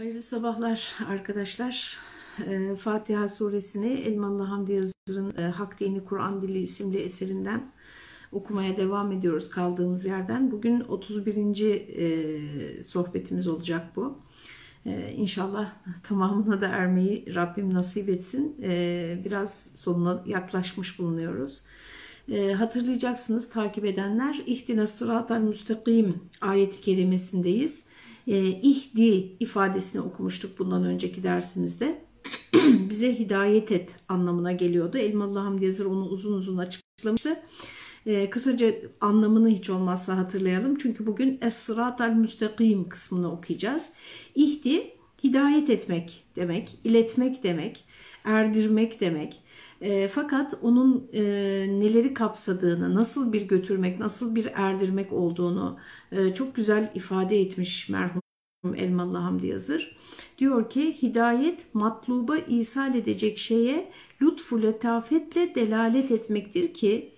Hayırlı sabahlar arkadaşlar. Ee, Fatiha suresini Elmalı Hamdi Yazır'ın e, Hak Dini Kur'an Dili isimli eserinden okumaya devam ediyoruz kaldığımız yerden. Bugün 31. E, sohbetimiz olacak bu. E, inşallah tamamına da ermeyi Rabbim nasip etsin. E, biraz sonuna yaklaşmış bulunuyoruz. E, hatırlayacaksınız takip edenler İhdina sıratal müstakim ayeti kerimesindeyiz e, ihdi ifadesini okumuştuk bundan önceki dersimizde. Bize hidayet et anlamına geliyordu. Elmalı Hamdi Yazır onu uzun uzun açıklamıştı. E, kısaca anlamını hiç olmazsa hatırlayalım. Çünkü bugün Es-Sıratal Müstakim kısmını okuyacağız. İhdi hidayet etmek demek, iletmek demek, erdirmek demek. E, fakat onun e, neleri kapsadığını, nasıl bir götürmek, nasıl bir erdirmek olduğunu e, çok güzel ifade etmiş merhum Elmalı Hamdi Yazır. Diyor ki hidayet matluba isal edecek şeye lütfu letafetle delalet etmektir ki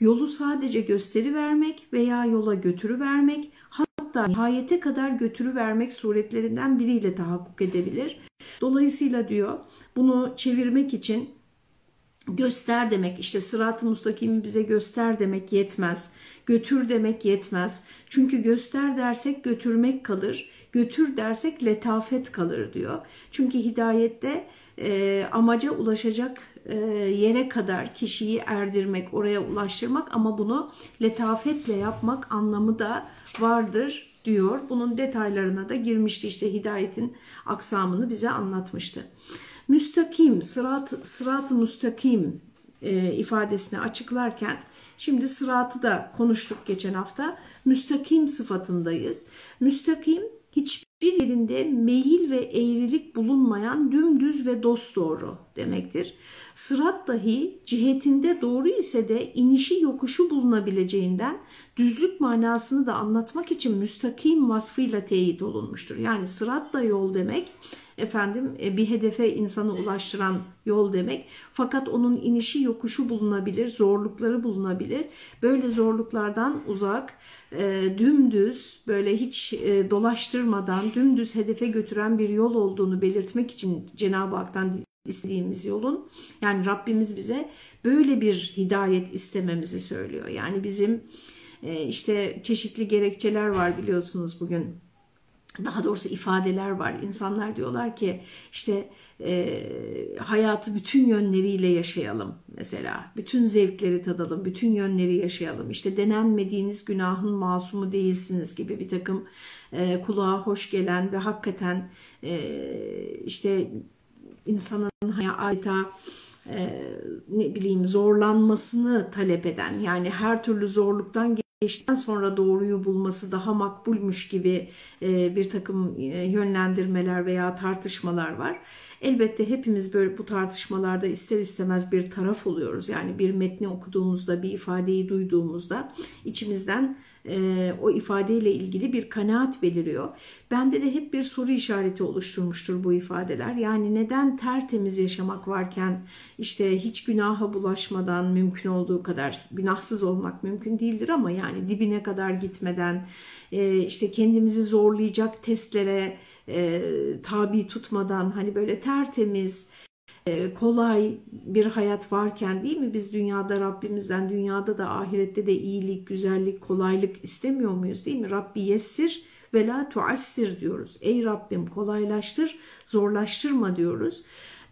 yolu sadece gösteri vermek veya yola götürü vermek hatta nihayete kadar götürü vermek suretlerinden biriyle tahakkuk edebilir. Dolayısıyla diyor bunu çevirmek için göster demek işte sırat-ı mustakimi bize göster demek yetmez. Götür demek yetmez. Çünkü göster dersek götürmek kalır. Götür dersek letafet kalır diyor. Çünkü hidayette e, amaca ulaşacak e, yere kadar kişiyi erdirmek, oraya ulaştırmak ama bunu letafetle yapmak anlamı da vardır diyor. Bunun detaylarına da girmişti işte hidayetin aksamını bize anlatmıştı. Müstakim, sırat, sırat müstakim e, ifadesini açıklarken şimdi sıratı da konuştuk geçen hafta. Müstakim sıfatındayız. Müstakim hiçbir yerinde meyil ve eğrilik bulunmayan dümdüz ve dosdoğru demektir. Sırat dahi cihetinde doğru ise de inişi yokuşu bulunabileceğinden düzlük manasını da anlatmak için müstakim vasfıyla teyit olunmuştur. Yani sırat da yol demek efendim e, bir hedefe insanı ulaştıran yol demek. Fakat onun inişi yokuşu bulunabilir, zorlukları bulunabilir. Böyle zorluklardan uzak, e, dümdüz, böyle hiç e, dolaştırmadan dümdüz hedefe götüren bir yol olduğunu belirtmek için Cenab-ı Hak'tan istediğimiz yolun yani Rabbimiz bize böyle bir hidayet istememizi söylüyor. Yani bizim işte çeşitli gerekçeler var biliyorsunuz bugün daha doğrusu ifadeler var. İnsanlar diyorlar ki işte e, hayatı bütün yönleriyle yaşayalım mesela. Bütün zevkleri tadalım, bütün yönleri yaşayalım. İşte denenmediğiniz günahın masumu değilsiniz gibi bir takım e, kulağa hoş gelen ve hakikaten e, işte insanın hayata e, ne bileyim zorlanmasını talep eden yani her türlü zorluktan geçtikten sonra doğruyu bulması daha makbulmuş gibi e, bir takım e, yönlendirmeler veya tartışmalar var. Elbette hepimiz böyle bu tartışmalarda ister istemez bir taraf oluyoruz. Yani bir metni okuduğumuzda, bir ifadeyi duyduğumuzda içimizden e, o ifadeyle ilgili bir kanaat beliriyor. Bende de hep bir soru işareti oluşturmuştur bu ifadeler. Yani neden tertemiz yaşamak varken işte hiç günaha bulaşmadan mümkün olduğu kadar günahsız olmak mümkün değildir ama yani dibine kadar gitmeden e, işte kendimizi zorlayacak testlere e, tabi tutmadan hani böyle tertemiz kolay bir hayat varken değil mi biz dünyada Rabbimizden dünyada da ahirette de iyilik, güzellik, kolaylık istemiyor muyuz değil mi? Rabbi yessir ve la tuassir diyoruz. Ey Rabbim kolaylaştır, zorlaştırma diyoruz.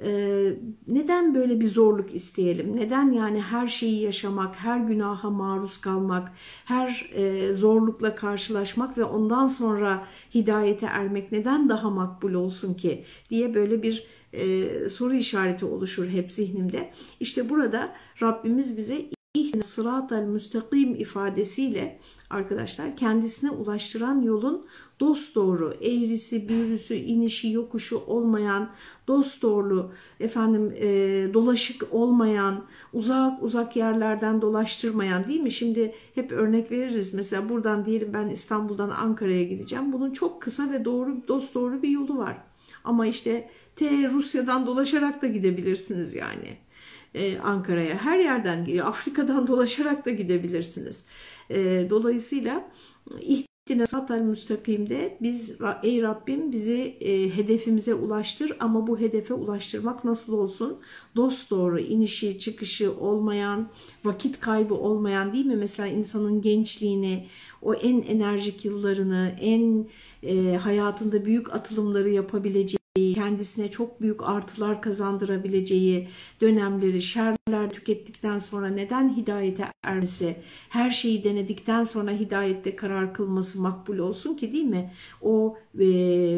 Ee, neden böyle bir zorluk isteyelim? Neden yani her şeyi yaşamak, her günaha maruz kalmak, her e, zorlukla karşılaşmak ve ondan sonra hidayete ermek neden daha makbul olsun ki diye böyle bir e, soru işareti oluşur hep zihnimde. İşte burada Rabbimiz bize İhne sıratel müstakim ifadesiyle arkadaşlar kendisine ulaştıran yolun dost doğru, eğrisi, büğrüsü, inişi, yokuşu olmayan, dost doğru, efendim e, dolaşık olmayan, uzak uzak yerlerden dolaştırmayan değil mi? Şimdi hep örnek veririz. Mesela buradan diyelim ben İstanbul'dan Ankara'ya gideceğim. Bunun çok kısa ve doğru, dost doğru bir yolu var. Ama işte T Rusya'dan dolaşarak da gidebilirsiniz yani. Ee, Ankara'ya her yerden Afrika'dan dolaşarak da gidebilirsiniz. Ee, dolayısıyla İhdine satal müstakimde biz ey Rabbim bizi e, hedefimize ulaştır ama bu hedefe ulaştırmak nasıl olsun? Dost doğru inişi çıkışı olmayan vakit kaybı olmayan değil mi? Mesela insanın gençliğini o en enerjik yıllarını en e, hayatında büyük atılımları yapabileceği kendisine çok büyük artılar kazandırabileceği dönemleri şerler tükettikten sonra neden hidayete ermesi, her şeyi denedikten sonra hidayette karar kılması makbul olsun ki değil mi? O e,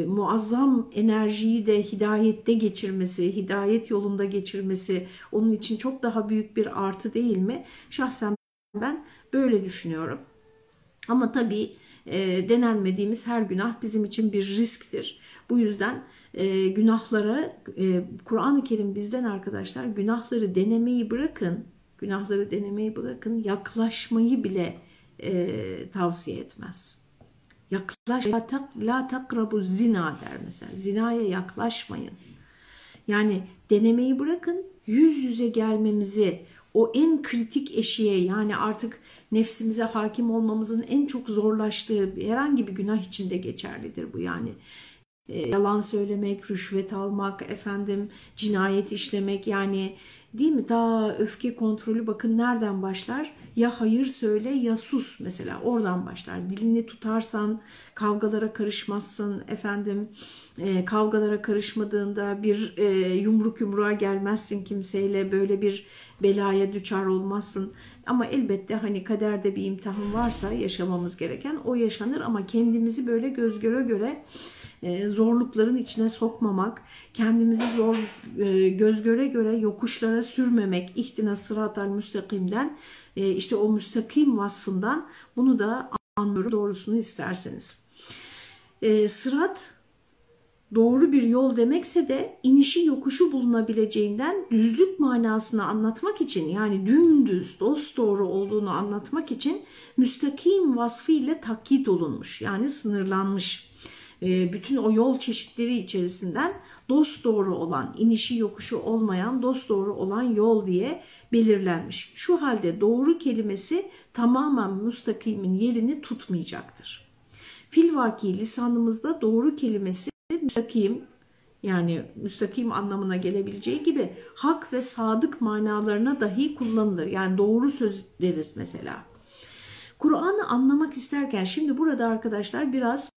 muazzam enerjiyi de hidayette geçirmesi, hidayet yolunda geçirmesi onun için çok daha büyük bir artı değil mi? Şahsen ben böyle düşünüyorum. Ama tabii e, denenmediğimiz her günah bizim için bir risktir. Bu yüzden e, günahlara e, Kur'an-ı Kerim bizden arkadaşlar günahları denemeyi bırakın günahları denemeyi bırakın yaklaşmayı bile e, tavsiye etmez. Yaklaş la, la takrabu zina der mesela. Zinaya yaklaşmayın. Yani denemeyi bırakın yüz yüze gelmemizi o en kritik eşiğe yani artık nefsimize hakim olmamızın en çok zorlaştığı herhangi bir günah içinde geçerlidir bu yani. E, yalan söylemek, rüşvet almak, efendim cinayet işlemek yani değil mi? Daha öfke kontrolü bakın nereden başlar? Ya hayır söyle ya sus mesela oradan başlar. Dilini tutarsan kavgalara karışmazsın efendim e, kavgalara karışmadığında bir e, yumruk yumruğa gelmezsin kimseyle böyle bir belaya düçar olmazsın. Ama elbette hani kaderde bir imtihan varsa yaşamamız gereken o yaşanır ama kendimizi böyle göz göre göre e, zorlukların içine sokmamak, kendimizi zor e, göz göre göre yokuşlara sürmemek, ihtina sıratal müstakimden e, işte o müstakim vasfından bunu da anlıyorum doğrusunu isterseniz. Sırat doğru bir yol demekse de inişi yokuşu bulunabileceğinden düzlük manasını anlatmak için yani dümdüz dost doğru olduğunu anlatmak için müstakim vasfı ile takkit olunmuş yani sınırlanmış. Ee, bütün o yol çeşitleri içerisinden dost doğru olan, inişi yokuşu olmayan dost doğru olan yol diye belirlenmiş. Şu halde doğru kelimesi tamamen müstakimin yerini tutmayacaktır. Filvaki lisanımızda doğru kelimesi müstakim yani müstakim anlamına gelebileceği gibi hak ve sadık manalarına dahi kullanılır. Yani doğru söz deriz mesela. Kur'an'ı anlamak isterken şimdi burada arkadaşlar biraz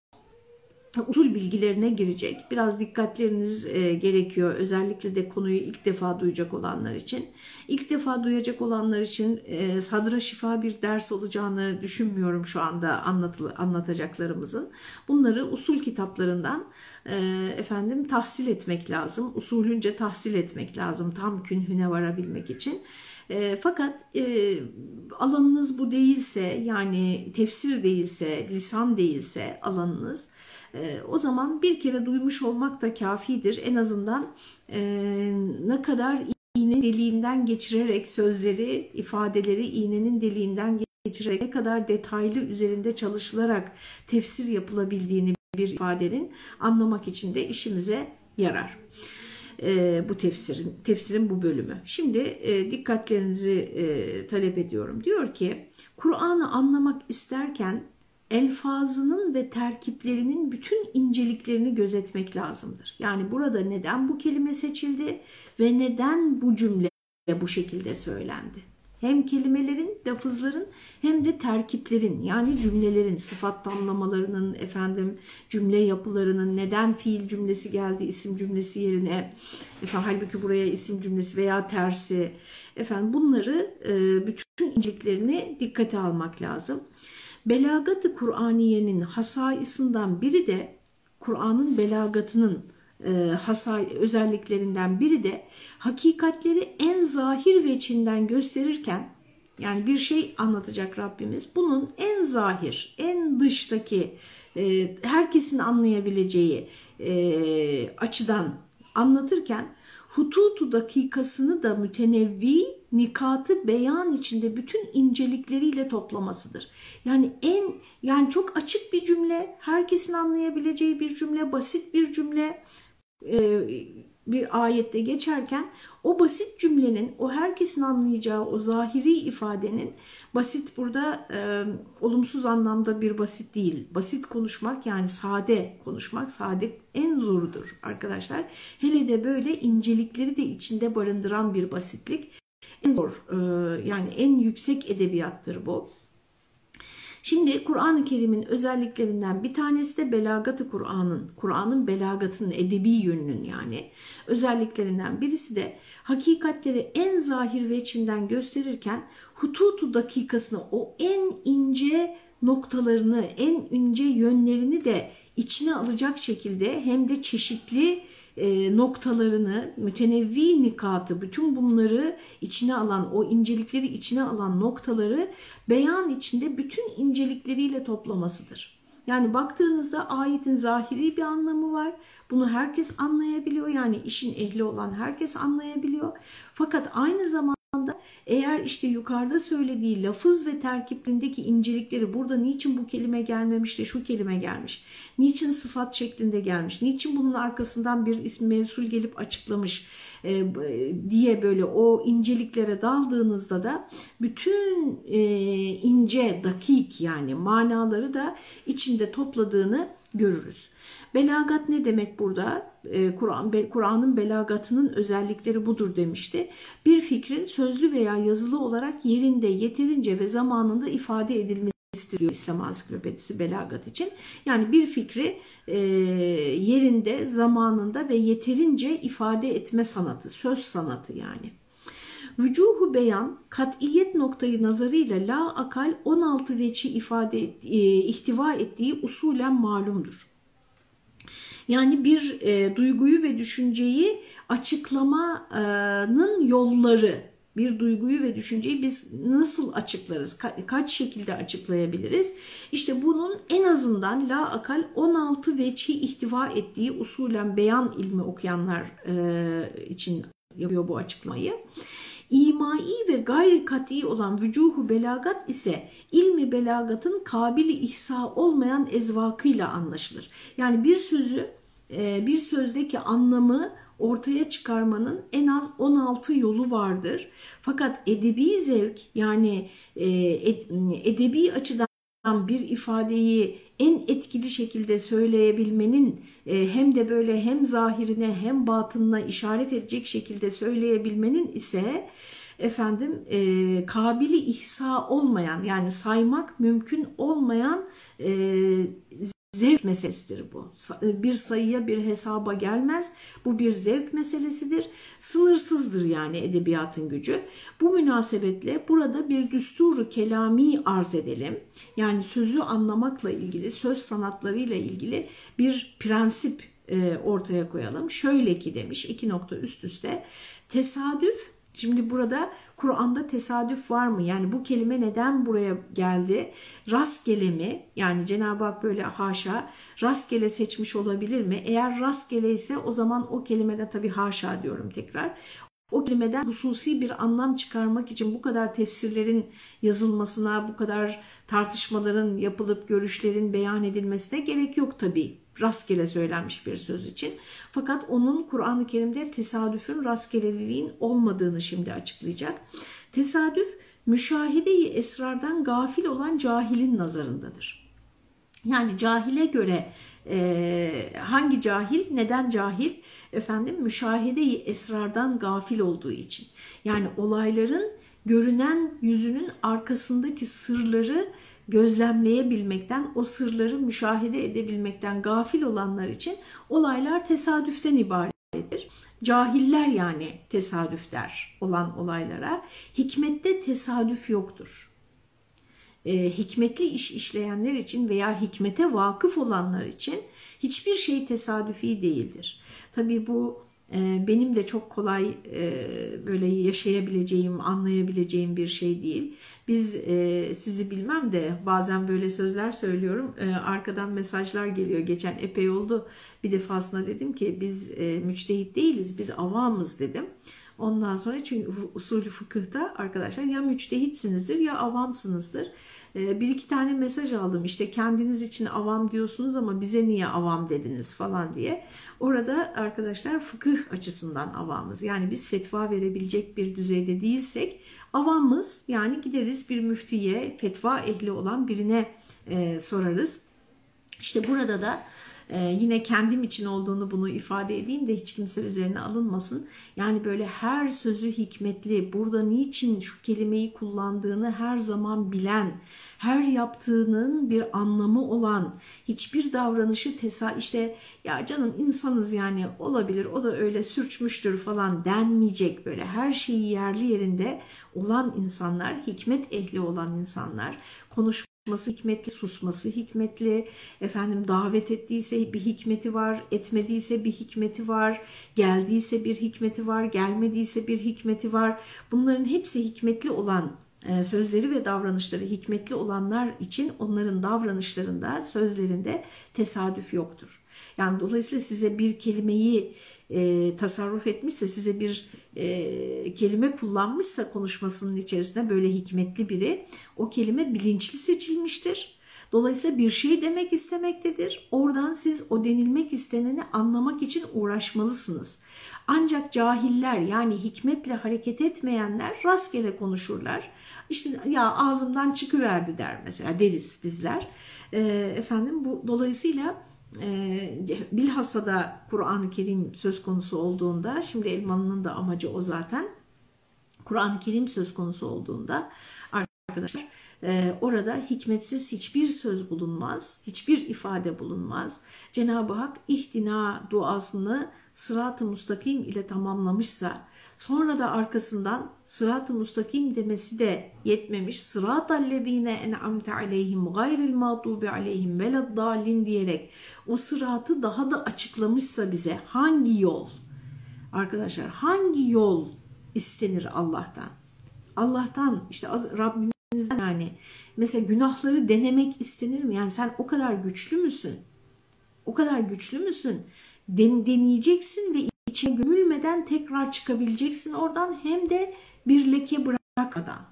usul bilgilerine girecek. Biraz dikkatleriniz e, gerekiyor. Özellikle de konuyu ilk defa duyacak olanlar için. İlk defa duyacak olanlar için e, sadra şifa bir ders olacağını düşünmüyorum şu anda anlatılı, anlatacaklarımızın. Bunları usul kitaplarından e, efendim tahsil etmek lazım. Usulünce tahsil etmek lazım tam künhüne varabilmek için. E, fakat e, alanınız bu değilse yani tefsir değilse, lisan değilse alanınız e, o zaman bir kere duymuş olmak da kafidir. En azından e, ne kadar iğne deliğinden geçirerek sözleri, ifadeleri iğnenin deliğinden geçirerek ne kadar detaylı üzerinde çalışılarak tefsir yapılabildiğini bir ifadenin anlamak için de işimize yarar. E, bu tefsirin tefsirin bu bölümü. Şimdi e, dikkatlerinizi e, talep ediyorum. Diyor ki Kur'an'ı anlamak isterken elfazının ve terkiplerinin bütün inceliklerini gözetmek lazımdır. Yani burada neden bu kelime seçildi ve neden bu cümle bu şekilde söylendi? Hem kelimelerin, lafızların hem de terkiplerin yani cümlelerin, sıfat tamlamalarının, efendim cümle yapılarının neden fiil cümlesi geldi isim cümlesi yerine, efendim halbuki buraya isim cümlesi veya tersi, efendim bunları bütün inceliklerini dikkate almak lazım. Belagatı Kur'aniyenin hasaisinden biri de Kur'an'ın belagatının e, hasay özelliklerinden biri de hakikatleri en zahir veçinden gösterirken yani bir şey anlatacak Rabbimiz bunun en zahir, en dıştaki e, herkesin anlayabileceği e, açıdan anlatırken hututu dakikasını da mütenevvi nikatı beyan içinde bütün incelikleriyle toplamasıdır. Yani en yani çok açık bir cümle, herkesin anlayabileceği bir cümle, basit bir cümle, e, bir ayette geçerken o basit cümlenin, o herkesin anlayacağı o zahiri ifadenin basit burada e, olumsuz anlamda bir basit değil. Basit konuşmak yani sade konuşmak, sade en zorudur arkadaşlar. Hele de böyle incelikleri de içinde barındıran bir basitlik en zor e, yani en yüksek edebiyattır bu. Şimdi Kur'an-ı Kerim'in özelliklerinden bir tanesi de belagatı Kur'an'ın, Kur'an'ın belagatının, edebi yönünün yani özelliklerinden birisi de hakikatleri en zahir ve içinden gösterirken hututu dakikasını, o en ince noktalarını, en ince yönlerini de içine alacak şekilde hem de çeşitli e, noktalarını, mütenevvi nikatı, bütün bunları içine alan, o incelikleri içine alan noktaları beyan içinde bütün incelikleriyle toplamasıdır. Yani baktığınızda ayetin zahiri bir anlamı var. Bunu herkes anlayabiliyor. Yani işin ehli olan herkes anlayabiliyor. Fakat aynı zamanda eğer işte yukarıda söylediği lafız ve terkiplindeki incelikleri burada niçin bu kelime gelmemiş de şu kelime gelmiş, niçin sıfat şeklinde gelmiş, niçin bunun arkasından bir isim mevsul gelip açıklamış e, diye böyle o inceliklere daldığınızda da bütün e, ince, dakik yani manaları da içinde topladığını görürüz. Belagat ne demek burada? Ee, Kur'an Kur'an'ın belagatının özellikleri budur demişti. Bir fikrin sözlü veya yazılı olarak yerinde, yeterince ve zamanında ifade edilmesi diyor İslam Ansiklopedisi belagat için. Yani bir fikri e, yerinde, zamanında ve yeterince ifade etme sanatı, söz sanatı yani. Vücuhu beyan kat'iyet noktayı nazarıyla la akal 16 veçi ifade e, ihtiva ettiği usulen malumdur. Yani bir e, duyguyu ve düşünceyi açıklamanın yolları, bir duyguyu ve düşünceyi biz nasıl açıklarız, ka kaç şekilde açıklayabiliriz? İşte bunun en azından la akal 16 veçi ihtiva ettiği usulen beyan ilmi okuyanlar e, için yapıyor bu açıklamayı. İmai ve gayri kat'i olan vücuhu belagat ise ilmi belagatın kabili ihsa olmayan ezvakıyla anlaşılır. Yani bir sözü bir sözdeki anlamı ortaya çıkarmanın en az 16 yolu vardır. Fakat edebi zevk yani e, edebi açıdan bir ifadeyi en etkili şekilde söyleyebilmenin e, hem de böyle hem zahirine hem batınına işaret edecek şekilde söyleyebilmenin ise efendim e, kabili ihsa olmayan yani saymak mümkün olmayan e, zevk meselesidir bu. E, bir sayıya bir hesaba gelmez. Bu bir zevk meselesidir. Sınırsızdır yani edebiyatın gücü. Bu münasebetle burada bir düsturu kelami arz edelim. Yani sözü anlamakla ilgili, söz sanatlarıyla ilgili bir prensip e, ortaya koyalım. Şöyle ki demiş iki nokta üst üste tesadüf Şimdi burada Kur'an'da tesadüf var mı? Yani bu kelime neden buraya geldi? Rastgele mi? Yani Cenab-ı Hak böyle haşa rastgele seçmiş olabilir mi? Eğer rastgele ise o zaman o kelimede tabii haşa diyorum tekrar. O kelimeden hususi bir anlam çıkarmak için bu kadar tefsirlerin yazılmasına, bu kadar tartışmaların yapılıp görüşlerin beyan edilmesine gerek yok tabii rastgele söylenmiş bir söz için. Fakat onun Kur'an-ı Kerim'de tesadüfün rastgeleliğin olmadığını şimdi açıklayacak. Tesadüf müşahede-i esrardan gafil olan cahilin nazarındadır. Yani cahile göre e, hangi cahil, neden cahil? Efendim müşahede-i esrardan gafil olduğu için. Yani olayların görünen yüzünün arkasındaki sırları gözlemleyebilmekten, o sırları müşahede edebilmekten gafil olanlar için olaylar tesadüften ibarettir. Cahiller yani tesadüf der olan olaylara. Hikmette tesadüf yoktur. E, hikmetli iş işleyenler için veya hikmete vakıf olanlar için hiçbir şey tesadüfi değildir. Tabii bu benim de çok kolay e, böyle yaşayabileceğim, anlayabileceğim bir şey değil. Biz e, sizi bilmem de bazen böyle sözler söylüyorum. E, arkadan mesajlar geliyor. Geçen epey oldu. Bir defasında dedim ki biz müçtehit değiliz, biz avamız dedim. Ondan sonra çünkü usulü fıkıhta arkadaşlar ya müçtehitsinizdir ya avamsınızdır. Ee, bir iki tane mesaj aldım işte kendiniz için avam diyorsunuz ama bize niye avam dediniz falan diye. Orada arkadaşlar fıkıh açısından avamız yani biz fetva verebilecek bir düzeyde değilsek avamız yani gideriz bir müftiye fetva ehli olan birine e, sorarız. İşte burada da ee, yine kendim için olduğunu bunu ifade edeyim de hiç kimse üzerine alınmasın. Yani böyle her sözü hikmetli, burada niçin şu kelimeyi kullandığını her zaman bilen, her yaptığının bir anlamı olan, hiçbir davranışı tesa işte ya canım insanız yani olabilir o da öyle sürçmüştür falan denmeyecek böyle her şeyi yerli yerinde olan insanlar, hikmet ehli olan insanlar, konuş konuşması hikmetli, susması hikmetli, efendim davet ettiyse bir hikmeti var, etmediyse bir hikmeti var, geldiyse bir hikmeti var, gelmediyse bir hikmeti var. Bunların hepsi hikmetli olan e, sözleri ve davranışları hikmetli olanlar için onların davranışlarında, sözlerinde tesadüf yoktur. Yani dolayısıyla size bir kelimeyi e, tasarruf etmişse, size bir e, kelime kullanmışsa konuşmasının içerisinde böyle hikmetli biri, o kelime bilinçli seçilmiştir. Dolayısıyla bir şey demek istemektedir. Oradan siz o denilmek isteneni anlamak için uğraşmalısınız. Ancak cahiller yani hikmetle hareket etmeyenler rastgele konuşurlar. İşte ya ağzımdan çıkıverdi der mesela deriz bizler. E, efendim bu dolayısıyla e, bilhassa da Kur'an-ı Kerim söz konusu olduğunda şimdi Elmalı'nın da amacı o zaten Kur'an-ı Kerim söz konusu olduğunda arkadaşlar e, orada hikmetsiz hiçbir söz bulunmaz, hiçbir ifade bulunmaz. Cenab-ı Hak ihtina duasını sırat-ı mustakim ile tamamlamışsa Sonra da arkasından sırat-ı mustakim demesi de yetmemiş. Sırat-allezine en'amte aleyhim gayril mağdubi aleyhim veleddalin diyerek o sıratı daha da açıklamışsa bize hangi yol? Arkadaşlar hangi yol istenir Allah'tan? Allah'tan işte Rabbimizden yani mesela günahları denemek istenir mi? Yani sen o kadar güçlü müsün? O kadar güçlü müsün? Den, deneyeceksin ve içine gömülmeden tekrar çıkabileceksin oradan hem de bir leke bırakmadan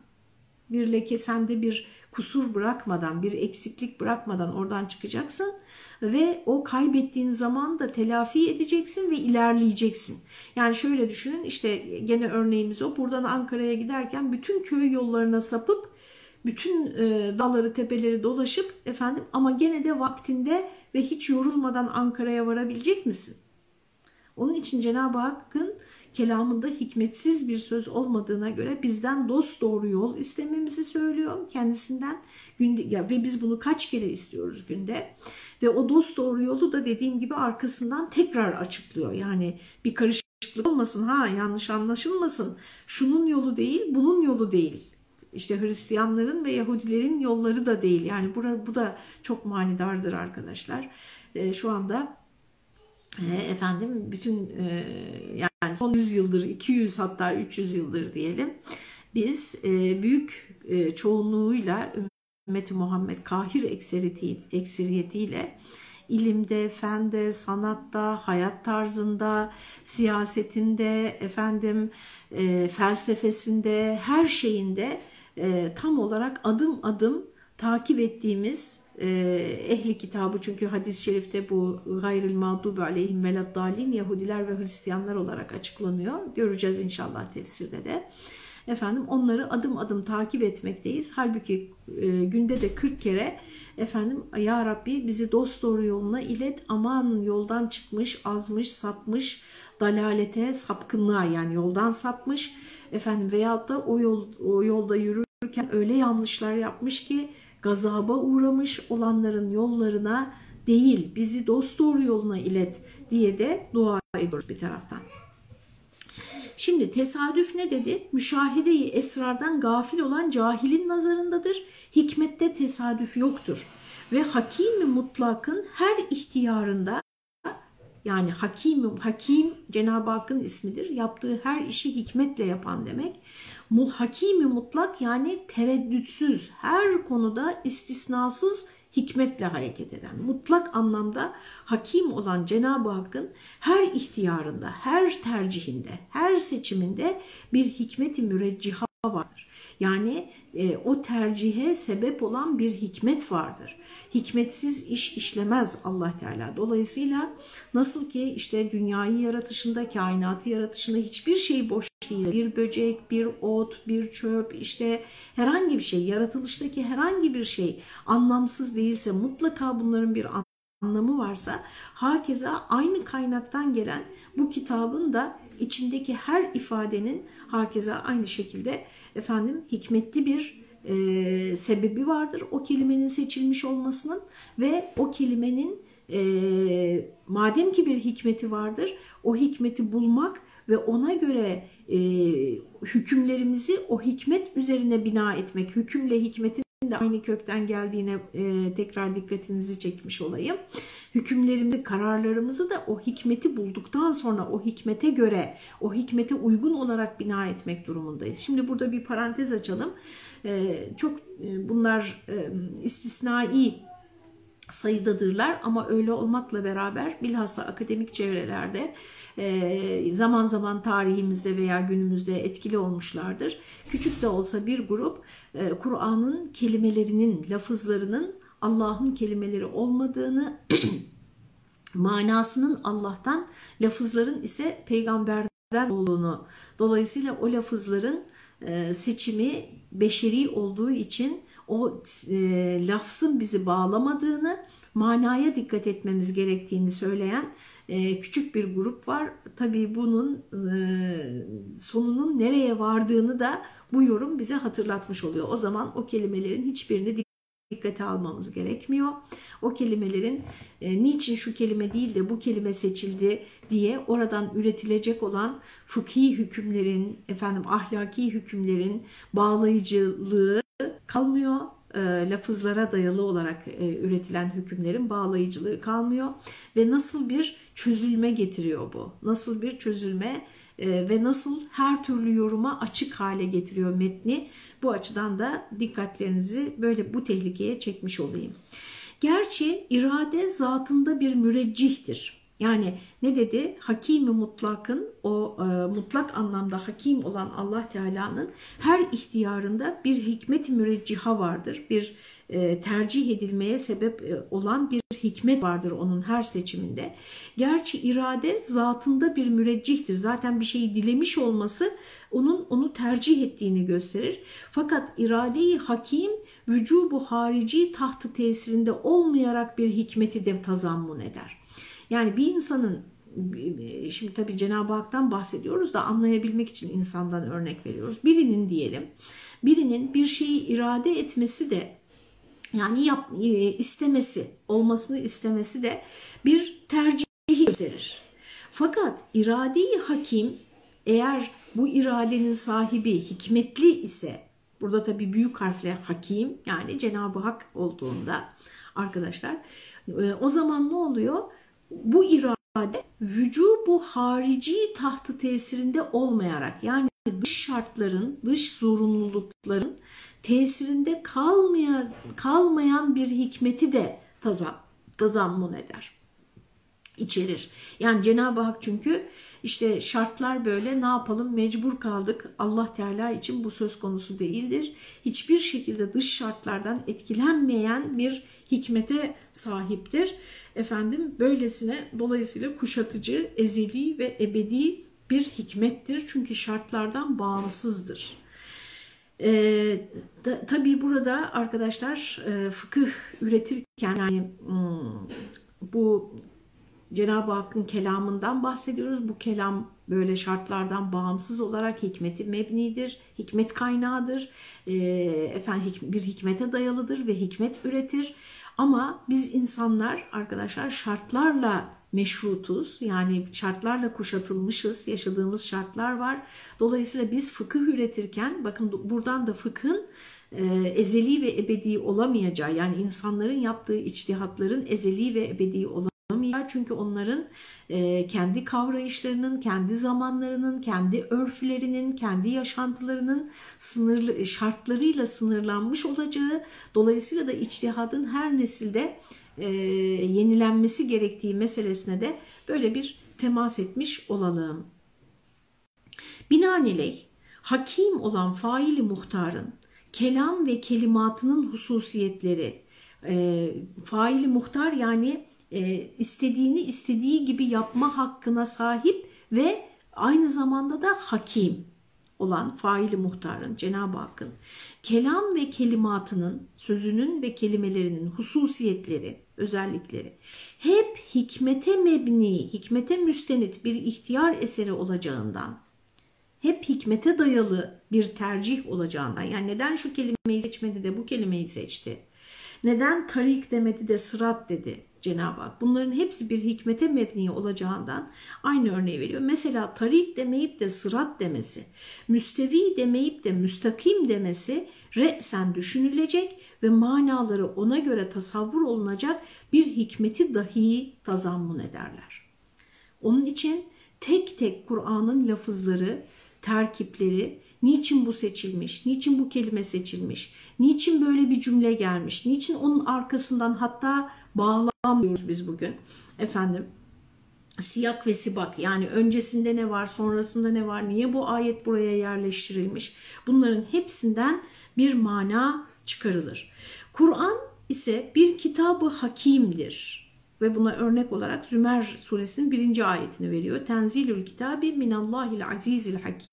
bir leke sende bir kusur bırakmadan bir eksiklik bırakmadan oradan çıkacaksın ve o kaybettiğin zaman da telafi edeceksin ve ilerleyeceksin. Yani şöyle düşünün işte gene örneğimiz o buradan Ankara'ya giderken bütün köy yollarına sapıp bütün e, dağları tepeleri dolaşıp efendim ama gene de vaktinde ve hiç yorulmadan Ankara'ya varabilecek misin? Onun için Cenab-ı Hakk'ın kelamında hikmetsiz bir söz olmadığına göre bizden dost doğru yol istememizi söylüyor kendisinden günde ya ve biz bunu kaç kere istiyoruz günde ve o dost doğru yolu da dediğim gibi arkasından tekrar açıklıyor. Yani bir karışıklık olmasın ha yanlış anlaşılmasın. Şunun yolu değil, bunun yolu değil. İşte Hristiyanların ve Yahudilerin yolları da değil. Yani bu, bu da çok manidardır arkadaşlar. E, şu anda efendim bütün e, yani son 100 yıldır 200 hatta 300 yıldır diyelim biz e, büyük e, çoğunluğuyla ümmeti Muhammed kahir ekseriyeti, ekseriyetiyle ilimde, fende, sanatta, hayat tarzında, siyasetinde, efendim felsefesinde, her şeyinde tam olarak adım adım takip ettiğimiz ehli kitabı çünkü hadis-i şerifte bu gayril mağdubi aleyhim veleddalin Yahudiler ve Hristiyanlar olarak açıklanıyor. Göreceğiz inşallah tefsirde de. Efendim onları adım adım takip etmekteyiz. Halbuki e, günde de 40 kere efendim ya Rabbi bizi dost doğru yoluna ilet aman yoldan çıkmış, azmış, sapmış, dalalete, sapkınlığa yani yoldan sapmış efendim veyahut da o yol o yolda yürürken öyle yanlışlar yapmış ki gazaba uğramış olanların yollarına değil bizi dost doğru yoluna ilet diye de dua ediyoruz bir taraftan. Şimdi tesadüf ne dedi? Müşahideyi esrardan gafil olan cahilin nazarındadır. Hikmette tesadüf yoktur. Ve hakimi mutlakın her ihtiyarında yani hakim, hakim Cenab-ı Hakk'ın ismidir. Yaptığı her işi hikmetle yapan demek. Hakimi mutlak yani tereddütsüz her konuda istisnasız hikmetle hareket eden, mutlak anlamda hakim olan Cenab-ı Hakk'ın her ihtiyarında, her tercihinde, her seçiminde bir hikmeti mürecciha vardır. Yani e, o tercihe sebep olan bir hikmet vardır. Hikmetsiz iş işlemez Allah Teala. Dolayısıyla nasıl ki işte dünyayı yaratışında, kainatı yaratışında hiçbir şey boş değil. Bir böcek, bir ot, bir çöp, işte herhangi bir şey, yaratılıştaki herhangi bir şey anlamsız değilse mutlaka bunların bir anlamı varsa hakeza aynı kaynaktan gelen bu kitabın da içindeki her ifadenin hakeza aynı şekilde efendim hikmetli bir e, sebebi vardır o kelimenin seçilmiş olmasının ve o kelimenin e, madem ki bir hikmeti vardır o hikmeti bulmak ve ona göre e, hükümlerimizi o hikmet üzerine bina etmek, hükümle hikmetin de aynı kökten geldiğine e, tekrar dikkatinizi çekmiş olayım. Hükümlerimizi, kararlarımızı da o hikmeti bulduktan sonra o hikmete göre, o hikmete uygun olarak bina etmek durumundayız. Şimdi burada bir parantez açalım. E, çok e, bunlar e, istisnai sayıdadırlar ama öyle olmakla beraber bilhassa akademik çevrelerde e, zaman zaman tarihimizde veya günümüzde etkili olmuşlardır. Küçük de olsa bir grup Kur'an'ın kelimelerinin, lafızlarının Allah'ın kelimeleri olmadığını, manasının Allah'tan, lafızların ise peygamberden olduğunu, dolayısıyla o lafızların e, seçimi beşeri olduğu için o e, lafzın bizi bağlamadığını, manaya dikkat etmemiz gerektiğini söyleyen e, küçük bir grup var. Tabii bunun e, sonunun nereye vardığını da bu yorum bize hatırlatmış oluyor. O zaman o kelimelerin hiçbirini dikkate almamız gerekmiyor. O kelimelerin e, niçin şu kelime değil de bu kelime seçildi diye oradan üretilecek olan fıkhi hükümlerin, efendim ahlaki hükümlerin bağlayıcılığı kalmıyor. E, lafızlara dayalı olarak e, üretilen hükümlerin bağlayıcılığı kalmıyor ve nasıl bir çözülme getiriyor bu? Nasıl bir çözülme e, ve nasıl her türlü yoruma açık hale getiriyor metni? Bu açıdan da dikkatlerinizi böyle bu tehlikeye çekmiş olayım. Gerçi irade zatında bir müreccihtir. Yani ne dedi? Hakimi mutlakın o e, mutlak anlamda hakim olan Allah Teala'nın her ihtiyarında bir hikmet mürecciha vardır. Bir tercih edilmeye sebep e, olan bir hikmet vardır onun her seçiminde. Gerçi irade zatında bir müreccihtir. Zaten bir şeyi dilemiş olması onun onu tercih ettiğini gösterir. Fakat iradeyi hakim vücubu harici tahtı tesirinde olmayarak bir hikmeti de tazammun eder. Yani bir insanın şimdi tabii Cenab-ı Hak'tan bahsediyoruz da anlayabilmek için insandan örnek veriyoruz. Birinin diyelim birinin bir şeyi irade etmesi de yani yap, e, istemesi, olmasını istemesi de bir tercih gösterir. Fakat iradeyi hakim eğer bu iradenin sahibi hikmetli ise, burada tabi büyük harfle hakim yani Cenab-ı Hak olduğunda arkadaşlar e, o zaman ne oluyor? Bu irade vücubu harici tahtı tesirinde olmayarak yani dış şartların, dış zorunlulukların tesirinde kalmayan, kalmayan bir hikmeti de tazam, tazammun eder, içerir. Yani Cenab-ı Hak çünkü işte şartlar böyle ne yapalım mecbur kaldık. Allah Teala için bu söz konusu değildir. Hiçbir şekilde dış şartlardan etkilenmeyen bir hikmete sahiptir. Efendim böylesine dolayısıyla kuşatıcı, ezeli ve ebedi bir hikmettir. Çünkü şartlardan bağımsızdır. E, da, tabii burada arkadaşlar e, fıkıh üretirken yani hmm, bu Cenab-ı Hakk'ın kelamından bahsediyoruz. Bu kelam böyle şartlardan bağımsız olarak hikmeti mebnidir, hikmet kaynağıdır, e, efendim bir hikmete dayalıdır ve hikmet üretir. Ama biz insanlar arkadaşlar şartlarla meşrutuz. Yani şartlarla kuşatılmışız. Yaşadığımız şartlar var. Dolayısıyla biz fıkıh üretirken bakın buradan da fıkhın e, ezeli ve ebedi olamayacağı yani insanların yaptığı içtihatların ezeli ve ebedi olamayacağı çünkü onların e, kendi kavrayışlarının, kendi zamanlarının, kendi örflerinin, kendi yaşantılarının sınırlı şartlarıyla sınırlanmış olacağı, dolayısıyla da içtihadın her nesilde e, yenilenmesi gerektiği meselesine de böyle bir temas etmiş olalım. Binaenaleyh hakim olan faili muhtarın kelam ve kelimatının hususiyetleri, e, faili muhtar yani e, istediğini istediği gibi yapma hakkına sahip ve aynı zamanda da hakim olan faili muhtarın Cenab-ı Hakk'ın kelam ve kelimatının sözünün ve kelimelerinin hususiyetleri, özellikleri hep hikmete mebni, hikmete müstenit bir ihtiyar eseri olacağından hep hikmete dayalı bir tercih olacağından yani neden şu kelimeyi seçmedi de bu kelimeyi seçti neden tarik demedi de sırat dedi Cenab-ı Hak. Bunların hepsi bir hikmete mebni olacağından aynı örneği veriyor. Mesela tarik demeyip de sırat demesi, müstevi demeyip de müstakim demesi re'sen düşünülecek ve manaları ona göre tasavvur olunacak bir hikmeti dahi tazammun ederler. Onun için tek tek Kur'an'ın lafızları, terkipleri, niçin bu seçilmiş, niçin bu kelime seçilmiş, niçin böyle bir cümle gelmiş, niçin onun arkasından hatta bağlamıyoruz biz bugün efendim siyak ve sibak yani öncesinde ne var sonrasında ne var niye bu ayet buraya yerleştirilmiş bunların hepsinden bir mana çıkarılır. Kur'an ise bir kitabı hakimdir ve buna örnek olarak Zümer suresinin birinci ayetini veriyor. Tenzilül kitabi minallahil azizil hakim.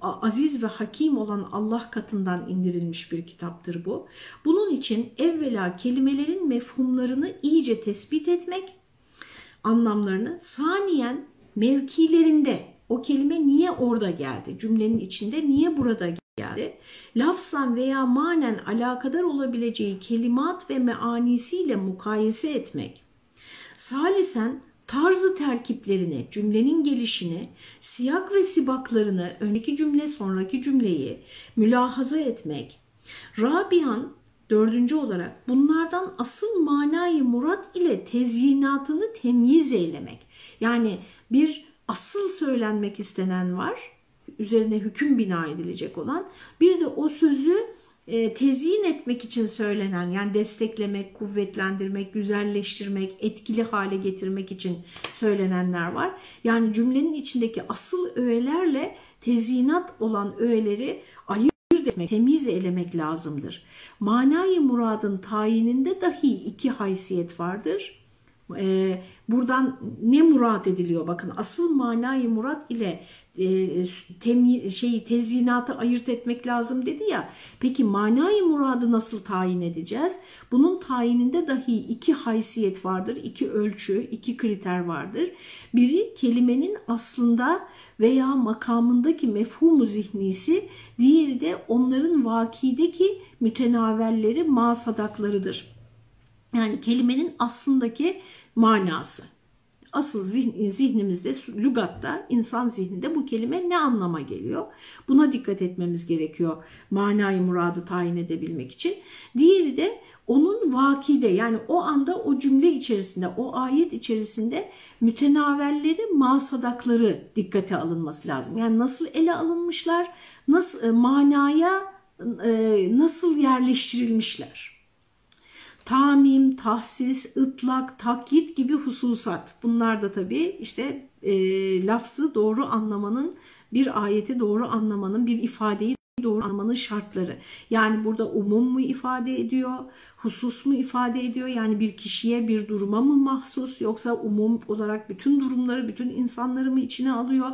Aziz ve hakim olan Allah katından indirilmiş bir kitaptır bu. Bunun için evvela kelimelerin mefhumlarını iyice tespit etmek, anlamlarını, saniyen mevkilerinde o kelime niye orada geldi, cümlenin içinde niye burada geldi, lafzan veya manen alakadar olabileceği kelimat ve meanisiyle mukayese etmek. Salisen tarzı terkiplerini, cümlenin gelişini, siyak ve sibaklarını, önceki cümle sonraki cümleyi mülahaza etmek. Rabian dördüncü olarak bunlardan asıl manayı murat ile tezyinatını temyiz eylemek. Yani bir asıl söylenmek istenen var, üzerine hüküm bina edilecek olan. Bir de o sözü e, tezyin etmek için söylenen yani desteklemek, kuvvetlendirmek, güzelleştirmek, etkili hale getirmek için söylenenler var. Yani cümlenin içindeki asıl öğelerle tezyinat olan öğeleri ayırt etmek, temiz elemek lazımdır. Manayı muradın tayininde dahi iki haysiyet vardır e, buradan ne murat ediliyor? Bakın asıl manayı murat ile temi, şeyi tezyinatı ayırt etmek lazım dedi ya. Peki manayı muradı nasıl tayin edeceğiz? Bunun tayininde dahi iki haysiyet vardır, iki ölçü, iki kriter vardır. Biri kelimenin aslında veya makamındaki mefhumu zihnisi, diğeri de onların vakideki mütenavelleri, masadaklarıdır. Yani kelimenin aslındaki manası. Asıl zihn, zihnimizde, lügatta, insan zihninde bu kelime ne anlama geliyor? Buna dikkat etmemiz gerekiyor manayı muradı tayin edebilmek için. Diğeri de onun vakide yani o anda o cümle içerisinde, o ayet içerisinde mütenavelleri, masadakları dikkate alınması lazım. Yani nasıl ele alınmışlar, nasıl e, manaya e, nasıl yerleştirilmişler tamim, tahsis, ıtlak, takyit gibi hususat. Bunlar da tabii işte e, lafzı doğru anlamanın, bir ayeti doğru anlamanın, bir ifadeyi doğru anlamanın şartları. Yani burada umum mu ifade ediyor, husus mu ifade ediyor? Yani bir kişiye, bir duruma mı mahsus yoksa umum olarak bütün durumları, bütün insanları mı içine alıyor?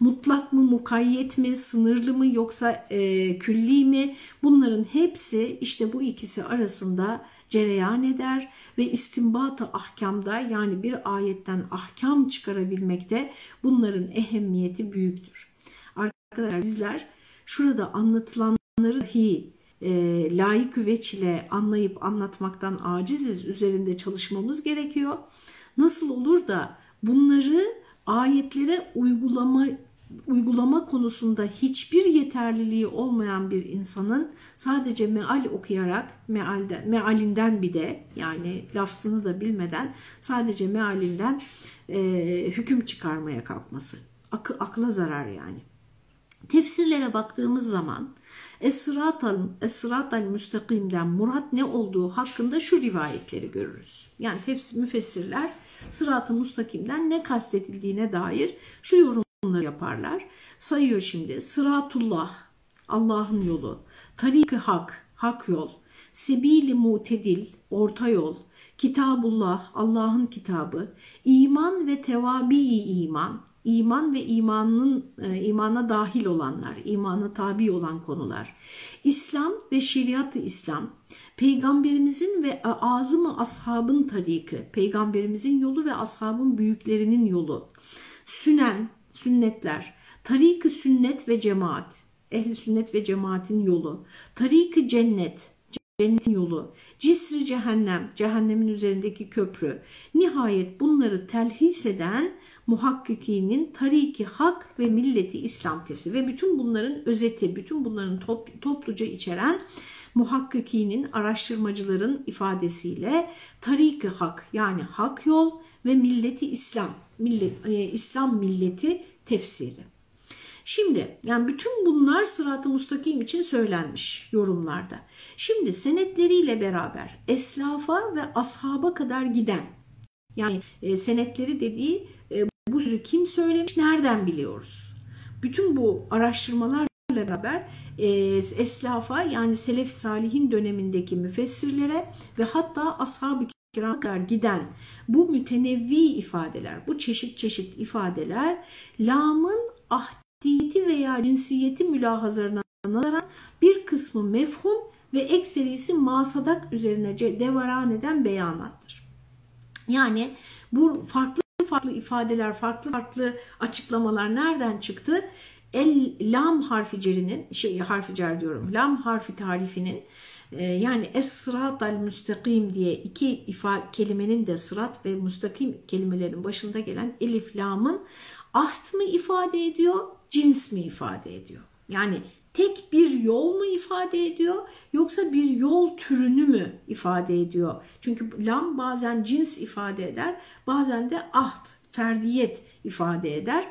Mutlak mı, mukayyet mi, sınırlı mı yoksa e, külli mi? Bunların hepsi işte bu ikisi arasında cereyan eder ve istimbat-ı ahkamda yani bir ayetten ahkam çıkarabilmekte bunların ehemmiyeti büyüktür. Arkadaşlar bizler şurada anlatılanları dahi e, layık veç ile anlayıp anlatmaktan aciziz üzerinde çalışmamız gerekiyor. Nasıl olur da bunları ayetlere uygulama uygulama konusunda hiçbir yeterliliği olmayan bir insanın sadece meal okuyarak mealden, mealinden bir de yani lafzını da bilmeden sadece mealinden e, hüküm çıkarmaya kalkması. Ak, akla zarar yani. Tefsirlere baktığımız zaman Esratal Esratal Müstakim'den murat ne olduğu hakkında şu rivayetleri görürüz. Yani tefsir müfessirler Sırat-ı Müstakim'den ne kastedildiğine dair şu yorumları yaparlar. Sayıyor şimdi. Sıratullah, Allah'ın yolu. Tarik-i hak, hak yol. Sebili mutedil, orta yol. Kitabullah, Allah'ın kitabı. iman ve tevabi iman, iman ve imanın e, imana dahil olanlar, imana tabi olan konular. İslam ve şeriat-ı İslam, peygamberimizin ve azım-ı ashabın tariki, peygamberimizin yolu ve ashabın büyüklerinin yolu. Sünen, sünnetler, tarik-ı sünnet ve cemaat, ehli sünnet ve cemaatin yolu, tarik-ı cennet, cennetin yolu, cisri cehennem, cehennemin üzerindeki köprü, nihayet bunları telhis eden muhakkikinin tariki hak ve milleti İslam tefsiri ve bütün bunların özeti, bütün bunların top, topluca içeren muhakkikinin, araştırmacıların ifadesiyle tariki hak yani hak yol ve milleti İslam, millet, e, İslam milleti tefsiri. Şimdi yani bütün bunlar sırat-ı mustakim için söylenmiş yorumlarda. Şimdi senetleriyle beraber eslafa ve ashaba kadar giden yani e, senetleri dediği e, bu sözü kim söylemiş nereden biliyoruz? Bütün bu araştırmalarla beraber e, eslafa yani selef salihin dönemindeki müfessirlere ve hatta ashab-ı kadar giden bu mütenevvi ifadeler, bu çeşit çeşit ifadeler lamın ahdiyeti veya cinsiyeti mülahazalarına nazaran bir kısmı mefhum ve ekserisi masadak üzerine devaran eden beyanattır. Yani bu farklı farklı ifadeler, farklı farklı açıklamalar nereden çıktı? El lam harfi cerinin, şey harfi cer diyorum, lam harfi tarifinin yani es-sırat el müstakim diye iki ifa kelimenin de sırat ve müstakim kelimelerin başında gelen elif lamın ahd mı ifade ediyor, cins mi ifade ediyor? Yani tek bir yol mu ifade ediyor yoksa bir yol türünü mü ifade ediyor? Çünkü lam bazen cins ifade eder, bazen de ahd, ferdiyet ifade eder.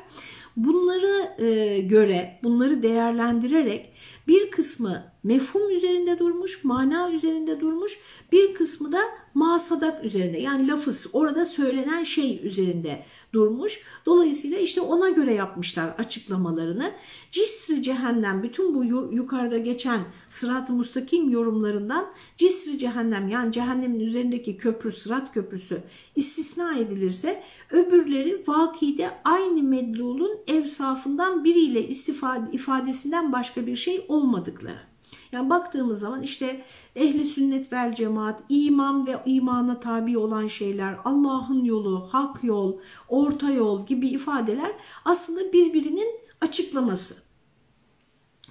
Bunları e, göre, bunları değerlendirerek bir kısmı mefhum üzerinde durmuş, mana üzerinde durmuş, bir kısmı da masadak üzerinde. Yani lafız orada söylenen şey üzerinde durmuş. Dolayısıyla işte ona göre yapmışlar açıklamalarını. Cisri cehennem bütün bu yukarıda geçen sırat-ı mustakim yorumlarından cisri cehennem yani cehennemin üzerindeki köprü sırat köprüsü istisna edilirse öbürleri vakide aynı medlulun evsafından biriyle istifade, ifadesinden başka bir şey olmadıkları. Yani baktığımız zaman işte ehli sünnet vel cemaat, iman ve imana tabi olan şeyler, Allah'ın yolu, hak yol, orta yol gibi ifadeler aslında birbirinin açıklaması.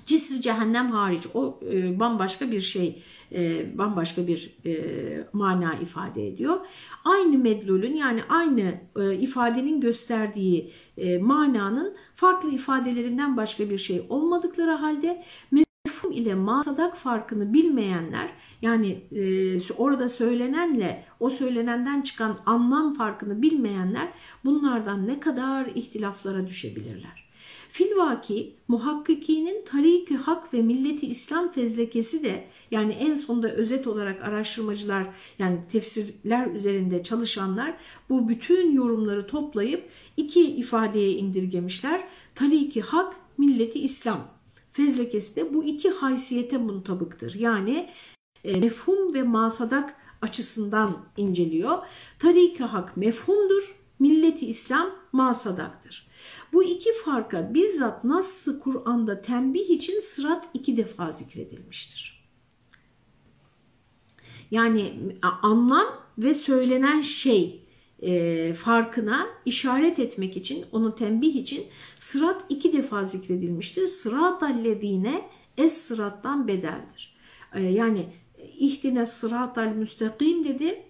Cisri cehennem hariç o e, bambaşka bir şey, e, bambaşka bir e, mana ifade ediyor. Aynı medlulün yani aynı e, ifadenin gösterdiği e, mananın farklı ifadelerinden başka bir şey olmadıkları halde ile masadak farkını bilmeyenler yani e, orada söylenenle o söylenenden çıkan anlam farkını bilmeyenler bunlardan ne kadar ihtilaflara düşebilirler. Filvaki muhakkikinin tariki hak ve milleti İslam fezlekesi de yani en sonunda özet olarak araştırmacılar yani tefsirler üzerinde çalışanlar bu bütün yorumları toplayıp iki ifadeye indirgemişler. Tariki hak milleti İslam fezlekesi de bu iki haysiyete muntabıktır. Yani e, mefhum ve masadak açısından inceliyor. Tarik-i hak mefhumdur, milleti İslam masadaktır. Bu iki farka bizzat nasıl Kur'an'da tembih için sırat iki defa zikredilmiştir. Yani anlam ve söylenen şey e, farkına işaret etmek için, onu tembih için sırat iki defa zikredilmiştir. Sırat allezine es sırattan bedeldir. E, yani ihtine sırat al müstakim dedi.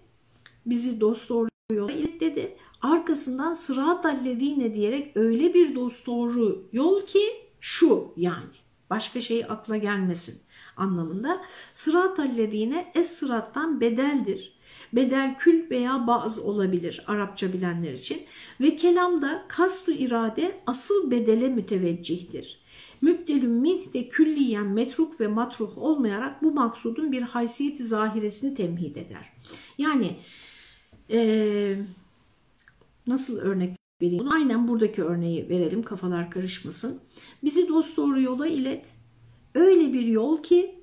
Bizi dost doğru yola ilet dedi. Arkasından sırat allezine diyerek öyle bir dost doğru yol ki şu yani. Başka şey akla gelmesin anlamında. Sırat allezine es sırattan bedeldir. Bedel kül veya bazı olabilir Arapça bilenler için. Ve kelamda kastu irade asıl bedele müteveccihtir. Mübdelün mih de külliyen metruk ve matruh olmayarak bu maksudun bir haysiyeti zahiresini temhid eder. Yani ee, nasıl örnek vereyim? Aynen buradaki örneği verelim kafalar karışmasın. Bizi dost doğru yola ilet. Öyle bir yol ki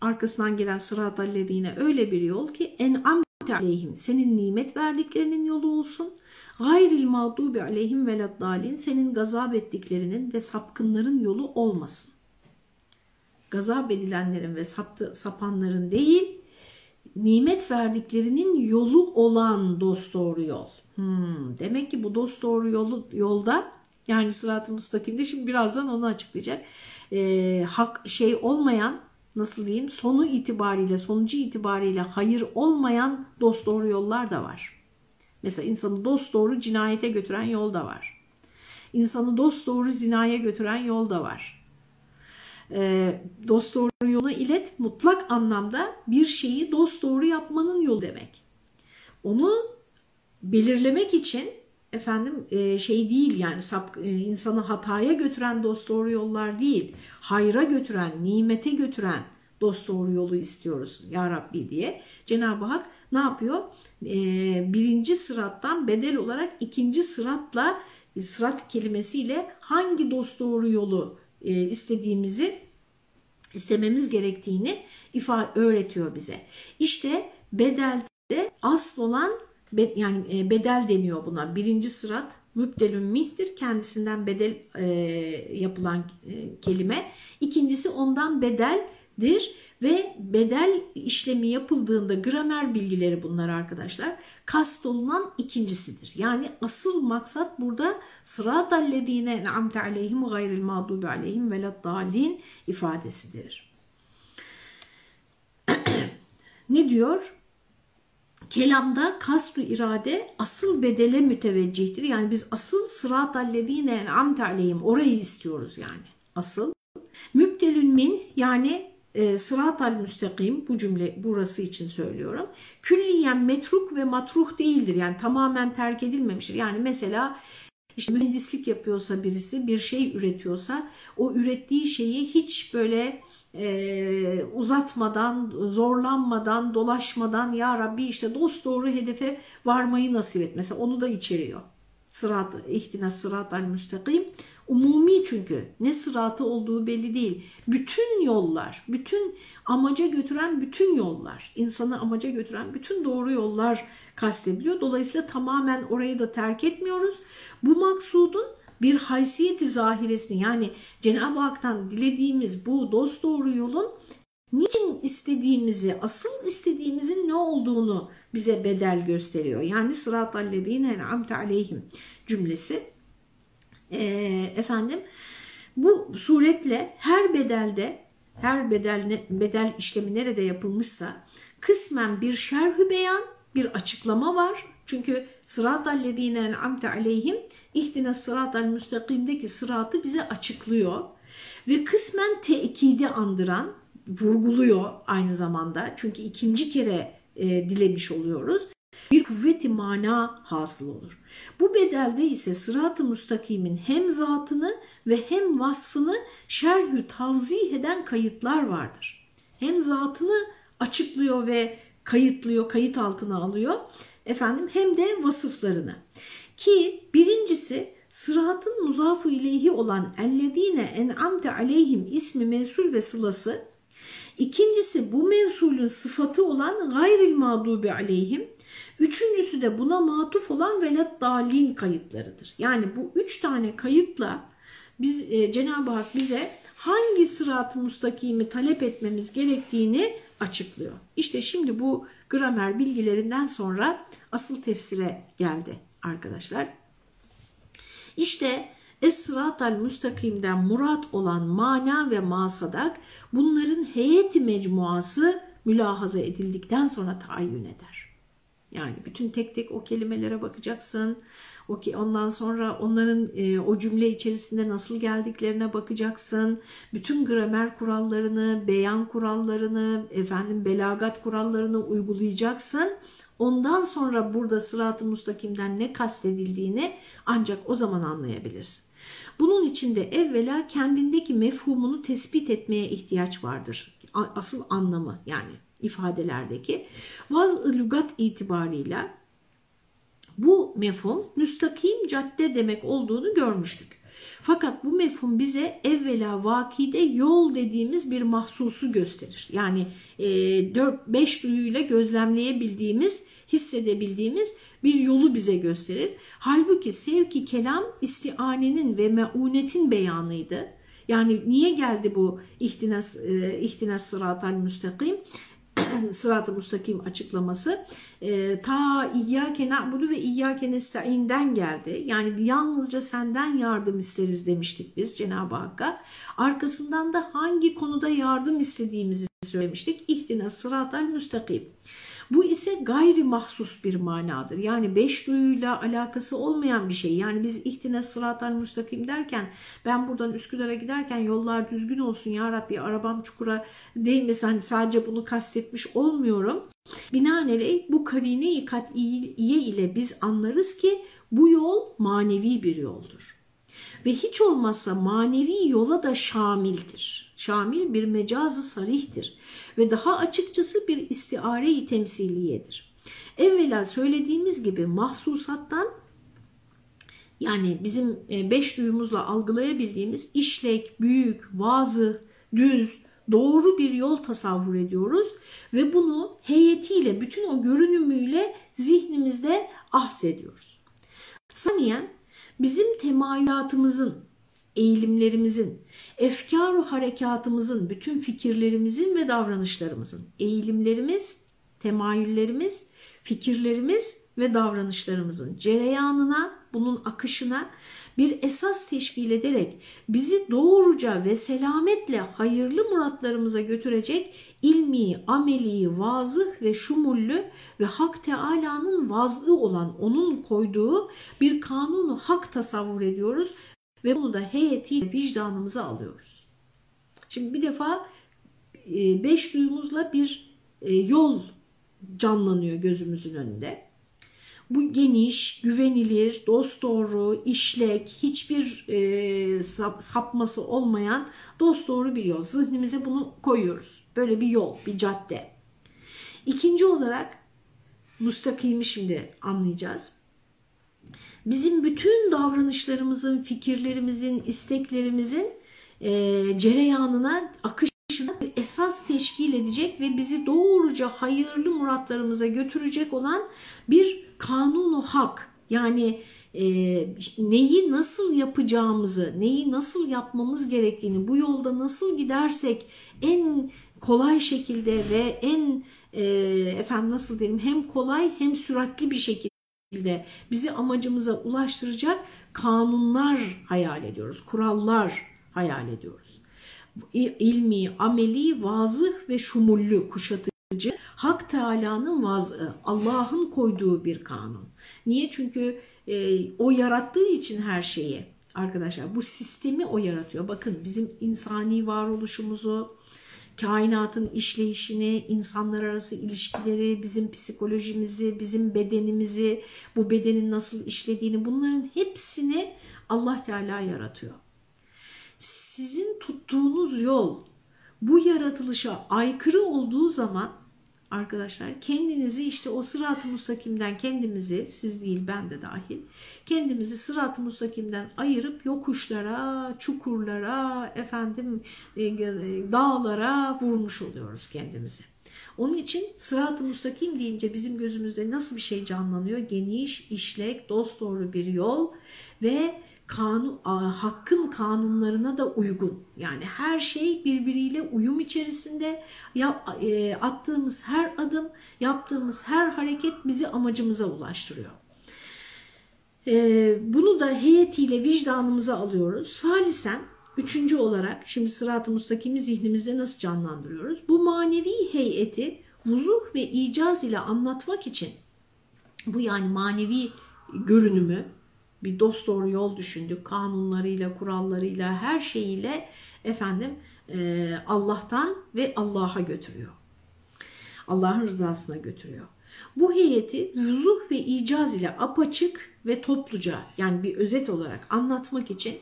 arkasından gelen sırat allediğine öyle bir yol ki en amte aleyhim senin nimet verdiklerinin yolu olsun. Gayril mağdubi aleyhim veladdalin senin gazap ettiklerinin ve sapkınların yolu olmasın. Gazap edilenlerin ve saptı, sapanların değil, nimet verdiklerinin yolu olan dost doğru yol. Hmm, demek ki bu dost doğru yolu, yolda yani sırat-ı müstakimde şimdi birazdan onu açıklayacak. Ee, hak şey olmayan nasıl diyeyim sonu itibariyle sonucu itibariyle hayır olmayan dost doğru yollar da var. Mesela insanı dost doğru cinayete götüren yol da var. İnsanı dost doğru zinaya götüren yol da var. E, dost doğru yoluna ilet mutlak anlamda bir şeyi dost doğru yapmanın yolu demek. Onu belirlemek için efendim e, şey değil yani sap, e, insanı hataya götüren dost doğru yollar değil. Hayra götüren, nimete götüren dost doğru yolu istiyoruz ya Rabbi diye. Cenab-ı Hak ne yapıyor? E, birinci sırattan bedel olarak ikinci sıratla sırat kelimesiyle hangi dost doğru yolu e, istediğimizi istememiz gerektiğini ifade öğretiyor bize. İşte bedelde asıl olan yani bedel deniyor buna. Birinci sırat mübdelün mihtir. Kendisinden bedel e, yapılan e, kelime. İkincisi ondan bedeldir ve bedel işlemi yapıldığında gramer bilgileri bunlar arkadaşlar. Kast olunan ikincisidir. Yani asıl maksat burada sırat allezine en'amte aleyhim gayril mağdubi aleyhim veladdalin ifadesidir. ne diyor? Kelamda kasru irade asıl bedele müteveccihtir. Yani biz asıl sırat allezine en'amte aleyhim orayı istiyoruz yani. Asıl. Mübdelün min yani e, sırat-al müstakim bu cümle burası için söylüyorum. Külliyen metruk ve matruh değildir. Yani tamamen terk edilmemiştir. Yani mesela işte mühendislik yapıyorsa birisi bir şey üretiyorsa o ürettiği şeyi hiç böyle e, uzatmadan, zorlanmadan, dolaşmadan ya Rabbi işte dost doğru hedefe varmayı nasip et. Mesela onu da içeriyor. Sırat, ihtina sırat al müstakim. Umumi çünkü ne sıratı olduğu belli değil. Bütün yollar, bütün amaca götüren bütün yollar, insanı amaca götüren bütün doğru yollar kastediliyor. Dolayısıyla tamamen orayı da terk etmiyoruz. Bu maksudun bir haysiyeti zahiresini yani Cenab-ı Hak'tan dilediğimiz bu dost doğru yolun niçin istediğimizi, asıl istediğimizin ne olduğunu bize bedel gösteriyor. Yani sırat allezine en'amte aleyhim cümlesi. E, efendim bu suretle her bedelde her bedel, bedel işlemi nerede yapılmışsa kısmen bir şerhü beyan bir açıklama var. Çünkü sırat allezine en'amte aleyhim ihdine sırat al müstakimdeki sıratı bize açıklıyor. Ve kısmen tekidi andıran vurguluyor aynı zamanda. Çünkü ikinci kere e, dilemiş oluyoruz. Bir kuvveti mana hasıl olur. Bu bedelde ise sırat-ı müstakimin hem zatını ve hem vasfını şerhü tavzih eden kayıtlar vardır. Hem zatını açıklıyor ve kayıtlıyor, kayıt altına alıyor. Efendim hem de vasıflarını. Ki birincisi sıratın muzafu ileyhi olan ellezine en'amte aleyhim ismi mevsul ve sılası İkincisi bu mevsulün sıfatı olan gayril mağdubi aleyhim. Üçüncüsü de buna matuf olan velat dalin kayıtlarıdır. Yani bu üç tane kayıtla biz e, Cenab-ı Hak bize hangi sırat-ı mustakimi talep etmemiz gerektiğini açıklıyor. İşte şimdi bu gramer bilgilerinden sonra asıl tefsire geldi arkadaşlar. İşte Es-sıratal müstakimden murat olan mana ve masadak bunların heyeti mecmuası mülahaza edildikten sonra tayin eder. Yani bütün tek tek o kelimelere bakacaksın. Ondan sonra onların e, o cümle içerisinde nasıl geldiklerine bakacaksın. Bütün gramer kurallarını, beyan kurallarını, efendim belagat kurallarını uygulayacaksın. Ondan sonra burada sırat-ı mustakimden ne kastedildiğini ancak o zaman anlayabilirsin. Bunun için de evvela kendindeki mefhumunu tespit etmeye ihtiyaç vardır. Asıl anlamı yani ifadelerdeki. Vaz-ı lügat itibarıyla bu mefhum müstakim cadde demek olduğunu görmüştük. Fakat bu mefhum bize evvela vakide yol dediğimiz bir mahsusu gösterir. Yani e, 4-5 duyuyla gözlemleyebildiğimiz, hissedebildiğimiz bir yolu bize gösterir. Halbuki sevki kelam istianenin ve meunetin beyanıydı. Yani niye geldi bu ihtinas, e, ihtinas sıratal müstakim? sırat-ı müstakim açıklaması e, ta İyyâke na'budu ve İyyâke nestaîn'den geldi. Yani yalnızca senden yardım isteriz demiştik biz Cenab-ı Hakk'a. Arkasından da hangi konuda yardım istediğimizi söylemiştik. İhtina sıratal müstakim. Bu ise gayri mahsus bir manadır. Yani beş duyuyla alakası olmayan bir şey. Yani biz ihtine sıratal müstakim derken ben buradan Üsküdar'a giderken yollar düzgün olsun ya Rabbi arabam çukura değmesin. Hani sadece bunu kastetmiş olmuyorum. Binaenaleyh bu karine-i kat'iye ile biz anlarız ki bu yol manevi bir yoldur. Ve hiç olmazsa manevi yola da şamildir. Şamil bir mecazı sarihtir ve daha açıkçası bir istiare-i temsiliyedir. Evvela söylediğimiz gibi mahsusattan yani bizim e, beş duyumuzla algılayabildiğimiz işlek, büyük, vazı, düz, doğru bir yol tasavvur ediyoruz ve bunu heyetiyle, bütün o görünümüyle zihnimizde ahsediyoruz. Saniyen bizim temayülatımızın eğilimlerimizin, efkaru harekatımızın, bütün fikirlerimizin ve davranışlarımızın, eğilimlerimiz, temayüllerimiz, fikirlerimiz ve davranışlarımızın cereyanına, bunun akışına bir esas teşkil ederek bizi doğruca ve selametle hayırlı muratlarımıza götürecek ilmi, ameli, vazıh ve şumullü ve Hak Teala'nın vazı olan onun koyduğu bir kanunu hak tasavvur ediyoruz ve bunu da heyetiyle vicdanımıza alıyoruz. Şimdi bir defa e, beş duyumuzla bir e, yol canlanıyor gözümüzün önünde. Bu geniş, güvenilir, dosdoğru, işlek, hiçbir e, sapması olmayan dosdoğru bir yol. Zihnimize bunu koyuyoruz. Böyle bir yol, bir cadde. İkinci olarak mustakimi şimdi anlayacağız bizim bütün davranışlarımızın, fikirlerimizin, isteklerimizin e, cereyanına, akışına esas teşkil edecek ve bizi doğruca hayırlı muratlarımıza götürecek olan bir kanunu hak. Yani e, neyi nasıl yapacağımızı, neyi nasıl yapmamız gerektiğini, bu yolda nasıl gidersek en kolay şekilde ve en e, efendim nasıl diyelim hem kolay hem süratli bir şekilde şekilde bizi amacımıza ulaştıracak kanunlar hayal ediyoruz, kurallar hayal ediyoruz. İlmi, ameli, vazıh ve şumullü, kuşatıcı, Hak Teala'nın vazı, Allah'ın koyduğu bir kanun. Niye? Çünkü e, o yarattığı için her şeyi arkadaşlar bu sistemi o yaratıyor. Bakın bizim insani varoluşumuzu, kainatın işleyişini, insanlar arası ilişkileri, bizim psikolojimizi, bizim bedenimizi, bu bedenin nasıl işlediğini bunların hepsini Allah Teala yaratıyor. Sizin tuttuğunuz yol bu yaratılışa aykırı olduğu zaman arkadaşlar kendinizi işte o sırat-ı mustakimden kendimizi siz değil ben de dahil kendimizi sırat-ı mustakimden ayırıp yokuşlara, çukurlara, efendim e, e, dağlara vurmuş oluyoruz kendimizi. Onun için sırat-ı mustakim deyince bizim gözümüzde nasıl bir şey canlanıyor? Geniş, işlek, dosdoğru bir yol ve kanun, hakkın kanunlarına da uygun. Yani her şey birbiriyle uyum içerisinde yap, e, attığımız her adım, yaptığımız her hareket bizi amacımıza ulaştırıyor. E, bunu da heyetiyle vicdanımıza alıyoruz. Salisen üçüncü olarak şimdi sırat-ı mustakimi zihnimizde nasıl canlandırıyoruz? Bu manevi heyeti vuzuh ve icaz ile anlatmak için Bu yani manevi görünümü bir dost doğru yol düşündük. Kanunlarıyla, kurallarıyla, her şeyiyle efendim e, Allah'tan ve Allah'a götürüyor. Allah'ın rızasına götürüyor. Bu heyeti vuzuh ve icaz ile apaçık ve topluca yani bir özet olarak anlatmak için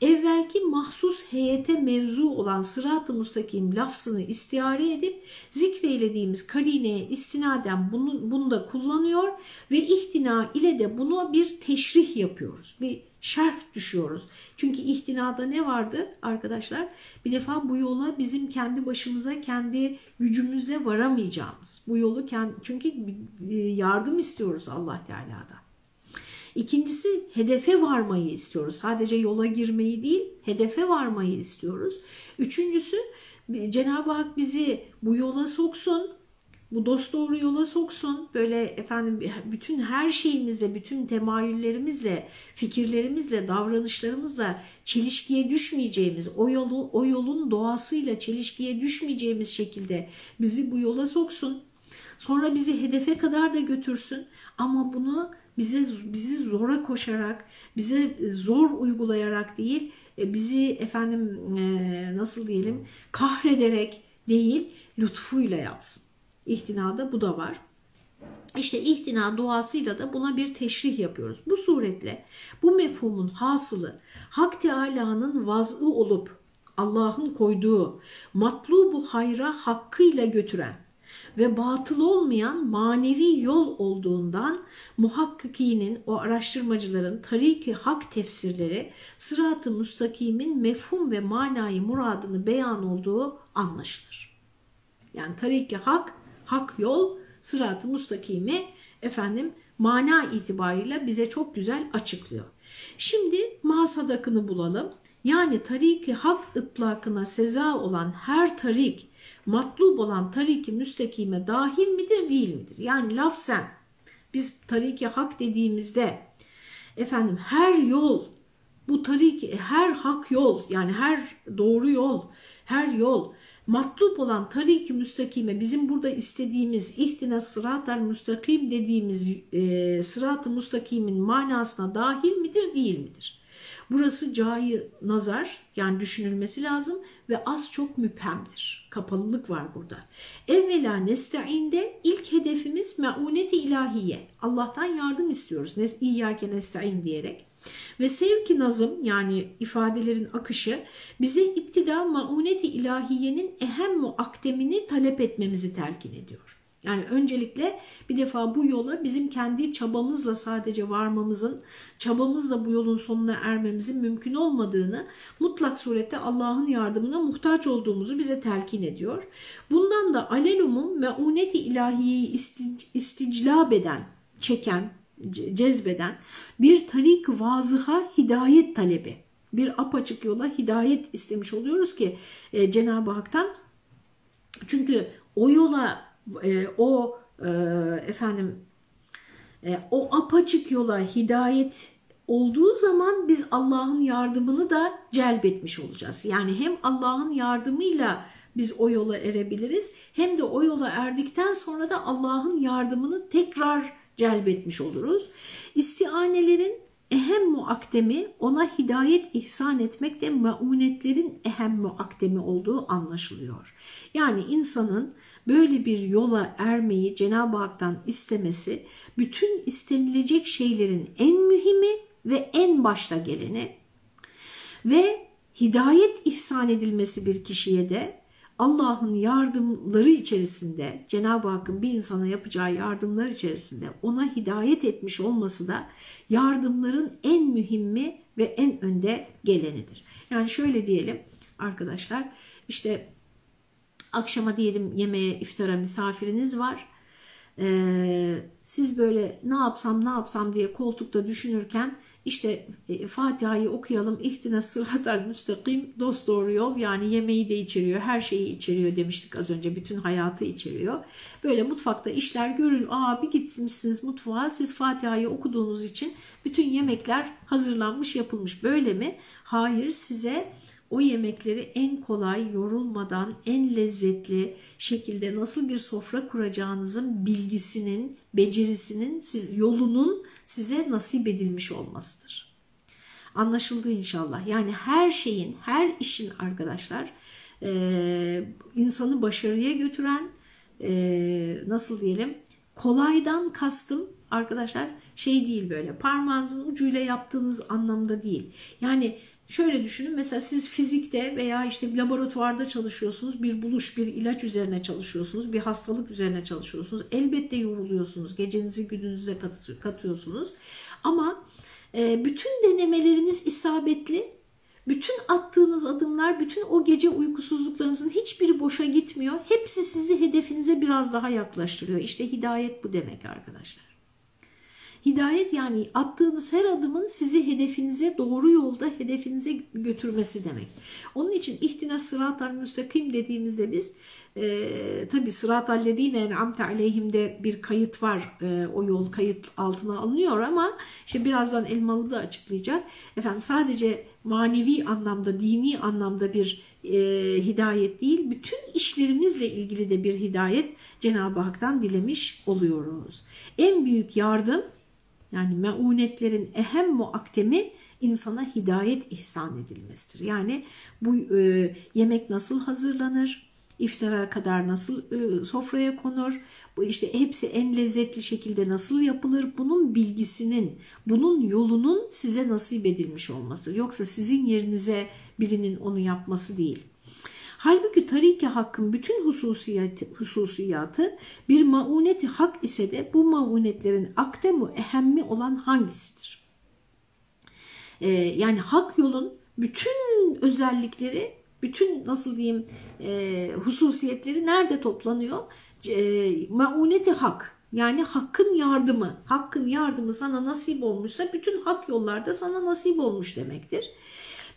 evvelki mahsus heyete mevzu olan sırat-ı mustakim lafzını istiyare edip zikreylediğimiz karineye istinaden bunu, bunu da kullanıyor ve ihtina ile de buna bir teşrih yapıyoruz. Bir şerh düşüyoruz. Çünkü ihtinada ne vardı arkadaşlar? Bir defa bu yola bizim kendi başımıza, kendi gücümüzle varamayacağımız. Bu yolu kendi, çünkü yardım istiyoruz Allah Teala'dan. İkincisi hedefe varmayı istiyoruz. Sadece yola girmeyi değil, hedefe varmayı istiyoruz. Üçüncüsü Cenab-ı Hak bizi bu yola soksun, bu dost doğru yola soksun. Böyle efendim bütün her şeyimizle, bütün temayüllerimizle, fikirlerimizle, davranışlarımızla çelişkiye düşmeyeceğimiz, o yolu o yolun doğasıyla çelişkiye düşmeyeceğimiz şekilde bizi bu yola soksun. Sonra bizi hedefe kadar da götürsün ama bunu bize bizi zora koşarak, bize zor uygulayarak değil, e, bizi efendim e, nasıl diyelim kahrederek değil, lütfuyla yapsın. İhtinada bu da var. İşte ihtina duasıyla da buna bir teşrih yapıyoruz. Bu suretle bu mefhumun hasılı Hak Teala'nın vaz'ı olup Allah'ın koyduğu matlubu hayra hakkıyla götüren ve batıl olmayan manevi yol olduğundan muhakkikinin, o araştırmacıların tariki hak tefsirleri sırat-ı müstakimin mefhum ve manayı muradını beyan olduğu anlaşılır. Yani tariki hak, hak yol, sırat-ı müstakimi efendim mana itibarıyla bize çok güzel açıklıyor. Şimdi masadakını bulalım. Yani tariki hak ıtlakına seza olan her tarik matlub olan tariki müstakime dahil midir değil midir? Yani lafzen biz tariki hak dediğimizde efendim her yol bu tariki her hak yol yani her doğru yol her yol matlub olan tariki müstakime bizim burada istediğimiz ihtina sıratel müstakim dediğimiz e, sırat-ı müstakimin manasına dahil midir değil midir? Burası cayı nazar yani düşünülmesi lazım ve az çok müphemdir. Kapalılık var burada. Evvela nesta'inde ilk hedefimiz meuneti ilahiye. Allah'tan yardım istiyoruz. İyyâke nesta'in diyerek. Ve sevki nazım yani ifadelerin akışı bize iptida mauneti ilahiyenin ehem muakdemini talep etmemizi telkin ediyor. Yani öncelikle bir defa bu yola bizim kendi çabamızla sadece varmamızın, çabamızla bu yolun sonuna ermemizin mümkün olmadığını, mutlak surette Allah'ın yardımına muhtaç olduğumuzu bize telkin ediyor. Bundan da alelumum meuneti ilahiyeyi isticlab eden, çeken, cezbeden bir tarik vazıha hidayet talebi. Bir apaçık yola hidayet istemiş oluyoruz ki e, Cenab-ı Hak'tan. Çünkü o yola e, o e, efendim e, o apaçık yola hidayet olduğu zaman biz Allah'ın yardımını da celbetmiş olacağız. Yani hem Allah'ın yardımıyla biz o yola erebiliriz hem de o yola erdikten sonra da Allah'ın yardımını tekrar celbetmiş oluruz. İstianelerin ehem muaktemi ona hidayet ihsan etmek de maunetlerin ehem muaktemi olduğu anlaşılıyor. Yani insanın böyle bir yola ermeyi Cenab-ı Hak'tan istemesi bütün istenilecek şeylerin en mühimi ve en başta geleni ve hidayet ihsan edilmesi bir kişiye de Allah'ın yardımları içerisinde Cenab-ı Hakk'ın bir insana yapacağı yardımlar içerisinde ona hidayet etmiş olması da yardımların en mühimi ve en önde gelenidir. Yani şöyle diyelim arkadaşlar işte Akşama diyelim yemeğe, iftara misafiriniz var. Ee, siz böyle ne yapsam ne yapsam diye koltukta düşünürken işte e, Fatiha'yı okuyalım. İhtina sıratel müstakim dost doğru yol yani yemeği de içeriyor her şeyi içeriyor demiştik az önce bütün hayatı içeriyor. Böyle mutfakta işler görül. Aa bir gitmişsiniz mutfağa siz Fatiha'yı okuduğunuz için bütün yemekler hazırlanmış yapılmış. Böyle mi? Hayır size o yemekleri en kolay, yorulmadan, en lezzetli şekilde nasıl bir sofra kuracağınızın bilgisinin, becerisinin, siz, yolunun size nasip edilmiş olmasıdır. Anlaşıldı inşallah. Yani her şeyin, her işin arkadaşlar e, insanı başarıya götüren, e, nasıl diyelim, kolaydan kastım arkadaşlar şey değil böyle parmağınızın ucuyla yaptığınız anlamda değil. Yani şöyle düşünün mesela siz fizikte veya işte bir laboratuvarda çalışıyorsunuz bir buluş bir ilaç üzerine çalışıyorsunuz bir hastalık üzerine çalışıyorsunuz elbette yoruluyorsunuz gecenizi gününüze katıyorsunuz ama e, bütün denemeleriniz isabetli bütün attığınız adımlar, bütün o gece uykusuzluklarınızın hiçbiri boşa gitmiyor. Hepsi sizi hedefinize biraz daha yaklaştırıyor. İşte hidayet bu demek arkadaşlar. Hidayet yani attığınız her adımın sizi hedefinize doğru yolda hedefinize götürmesi demek. Onun için ihtina sıratal müstakim dediğimizde biz e, tabi sıratal lezine amte aleyhimde bir kayıt var. E, o yol kayıt altına alınıyor ama işte birazdan Elmalı da açıklayacak. Efendim sadece manevi anlamda, dini anlamda bir e, hidayet değil, bütün işlerimizle ilgili de bir hidayet Cenab-ı Hak'tan dilemiş oluyoruz. En büyük yardım yani meunetlerin ehem muaktemi insana hidayet ihsan edilmesidir. Yani bu e, yemek nasıl hazırlanır? iftara kadar nasıl e, sofraya konur? Bu işte hepsi en lezzetli şekilde nasıl yapılır? Bunun bilgisinin, bunun yolunun size nasip edilmiş olması. Yoksa sizin yerinize birinin onu yapması değil. Halbuki tariki hakkın bütün hususiyatı, hususiyatı bir mauneti hak ise de bu maunetlerin akdemu ehemmi olan hangisidir? Ee, yani hak yolun bütün özellikleri, bütün nasıl diyeyim e, hususiyetleri nerede toplanıyor? E, mauneti hak. Yani hakkın yardımı, hakkın yardımı sana nasip olmuşsa bütün hak yollarda sana nasip olmuş demektir.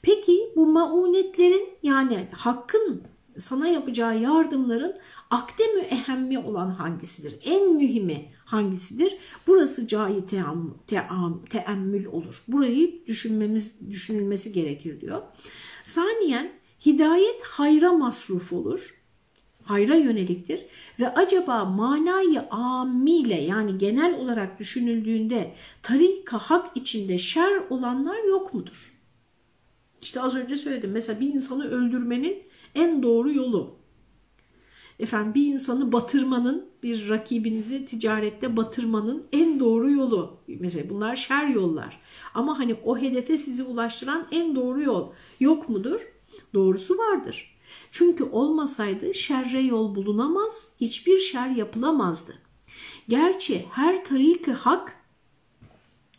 Peki bu maunetlerin yani hakkın sana yapacağı yardımların akdemü ehemmi olan hangisidir? En mühimi hangisidir? Burası cahi teemmül olur. Burayı düşünmemiz düşünülmesi gerekir diyor. Saniyen hidayet hayra masruf olur. Hayra yöneliktir ve acaba manayı amiyle yani genel olarak düşünüldüğünde tarika hak içinde şer olanlar yok mudur? İşte az önce söyledim. Mesela bir insanı öldürmenin en doğru yolu. Efendim bir insanı batırmanın, bir rakibinizi ticarette batırmanın en doğru yolu. Mesela bunlar şer yollar. Ama hani o hedefe sizi ulaştıran en doğru yol yok mudur? Doğrusu vardır. Çünkü olmasaydı şerre yol bulunamaz, hiçbir şer yapılamazdı. Gerçi her tariki hak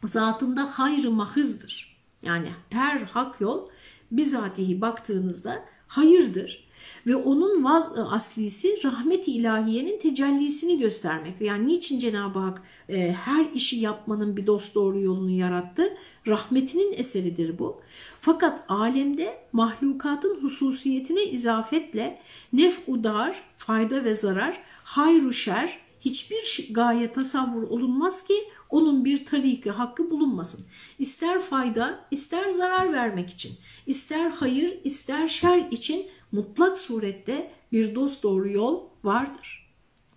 zatında hayrı mahızdır. Yani her hak yol bizatihi baktığınızda hayırdır. Ve onun vaz aslisi rahmet-i ilahiyenin tecellisini göstermek. Yani niçin Cenab-ı Hak e, her işi yapmanın bir dost doğru yolunu yarattı? Rahmetinin eseridir bu. Fakat alemde mahlukatın hususiyetine izafetle nef-u dar, fayda ve zarar, hayru şer, hiçbir gaye tasavvur olunmaz ki onun bir tariki hakkı bulunmasın. İster fayda, ister zarar vermek için, ister hayır, ister şer için mutlak surette bir dost doğru yol vardır.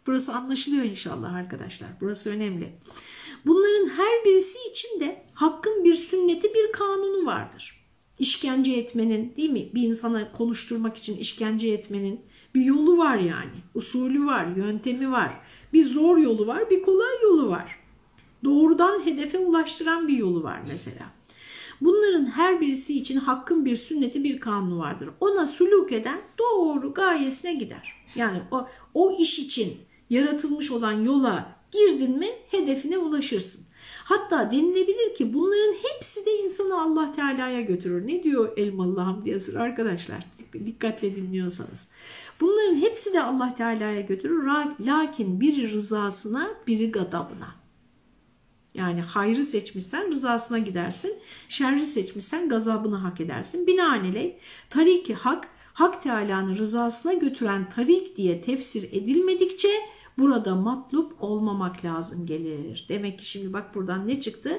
Burası anlaşılıyor inşallah arkadaşlar. Burası önemli. Bunların her birisi için de hakkın bir sünneti, bir kanunu vardır. İşkence etmenin değil mi? Bir insana konuşturmak için işkence etmenin bir yolu var yani. Usulü var, yöntemi var. Bir zor yolu var, bir kolay yolu var. Doğrudan hedefe ulaştıran bir yolu var mesela. Bunların her birisi için hakkın bir sünneti bir kanunu vardır. Ona suluk eden doğru gayesine gider. Yani o, o iş için yaratılmış olan yola girdin mi hedefine ulaşırsın. Hatta denilebilir ki bunların hepsi de insanı Allah Teala'ya götürür. Ne diyor Elmalı Hamdi Yazır arkadaşlar dikkatle dinliyorsanız. Bunların hepsi de Allah Teala'ya götürür. Lakin biri rızasına biri gadabına. Yani hayrı seçmişsen rızasına gidersin. Şerri seçmişsen gazabını hak edersin. Binaenaleyh tariki hak, Hak Teala'nın rızasına götüren tarik diye tefsir edilmedikçe burada matlup olmamak lazım gelir. Demek ki şimdi bak buradan ne çıktı?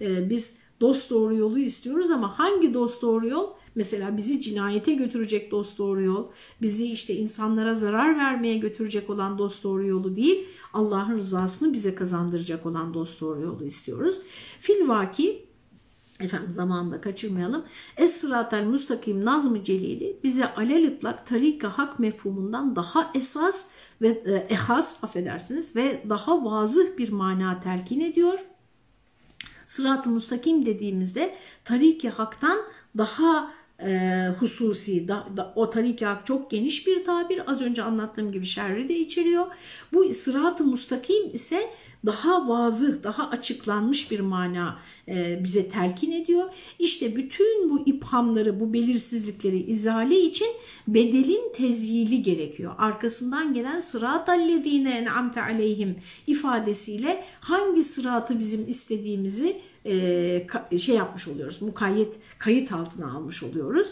Ee, biz dost doğru yolu istiyoruz ama hangi dost doğru yol? Mesela bizi cinayete götürecek dost doğru yol, bizi işte insanlara zarar vermeye götürecek olan dost doğru yolu değil, Allah'ın rızasını bize kazandıracak olan dost doğru yolu istiyoruz. Filvaki efendim zamanında kaçırmayalım. Es-Sıratel Müstakim Nazmı Celili bize alelitlak tarika hak mefhumundan daha esas ve e, ehas affedersiniz ve daha vazıh bir mana telkin ediyor. Sırat-ı Müstakim dediğimizde tariki haktan daha e, hususi, da, da, o tariki hak çok geniş bir tabir. Az önce anlattığım gibi şerri de içeriyor. Bu sırat-ı mustakim ise daha vazı, daha açıklanmış bir mana e, bize telkin ediyor. İşte bütün bu iphamları, bu belirsizlikleri izale için bedelin tezyili gerekiyor. Arkasından gelen sırat-allezine en'amte aleyhim ifadesiyle hangi sıratı bizim istediğimizi e, şey yapmış oluyoruz, mukayyet kayıt altına almış oluyoruz.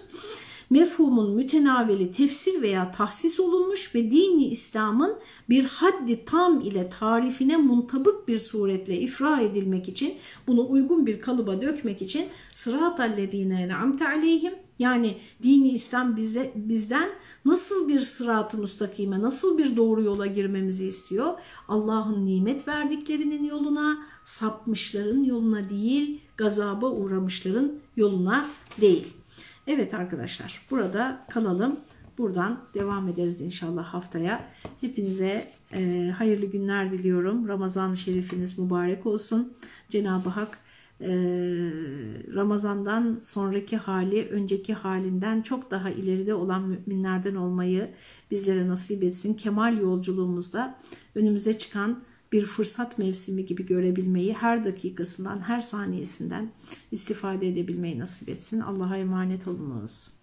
Mefhumun mütenaveli tefsir veya tahsis olunmuş ve dini İslam'ın bir haddi tam ile tarifine muntabık bir suretle ifra edilmek için, bunu uygun bir kalıba dökmek için sırat-allezine en'amte aleyhim yani dini İslam bizde, bizden nasıl bir sırat-ı müstakime, nasıl bir doğru yola girmemizi istiyor? Allah'ın nimet verdiklerinin yoluna, sapmışların yoluna değil, gazaba uğramışların yoluna değil. Evet arkadaşlar burada kalalım. Buradan devam ederiz inşallah haftaya. Hepinize e, hayırlı günler diliyorum. Ramazan-ı Şerifiniz mübarek olsun. Cenab-ı Hak e, Ramazan'dan sonraki hali, önceki halinden çok daha ileride olan müminlerden olmayı bizlere nasip etsin. Kemal yolculuğumuzda önümüze çıkan bir fırsat mevsimi gibi görebilmeyi, her dakikasından, her saniyesinden istifade edebilmeyi nasip etsin. Allah'a emanet olunuz.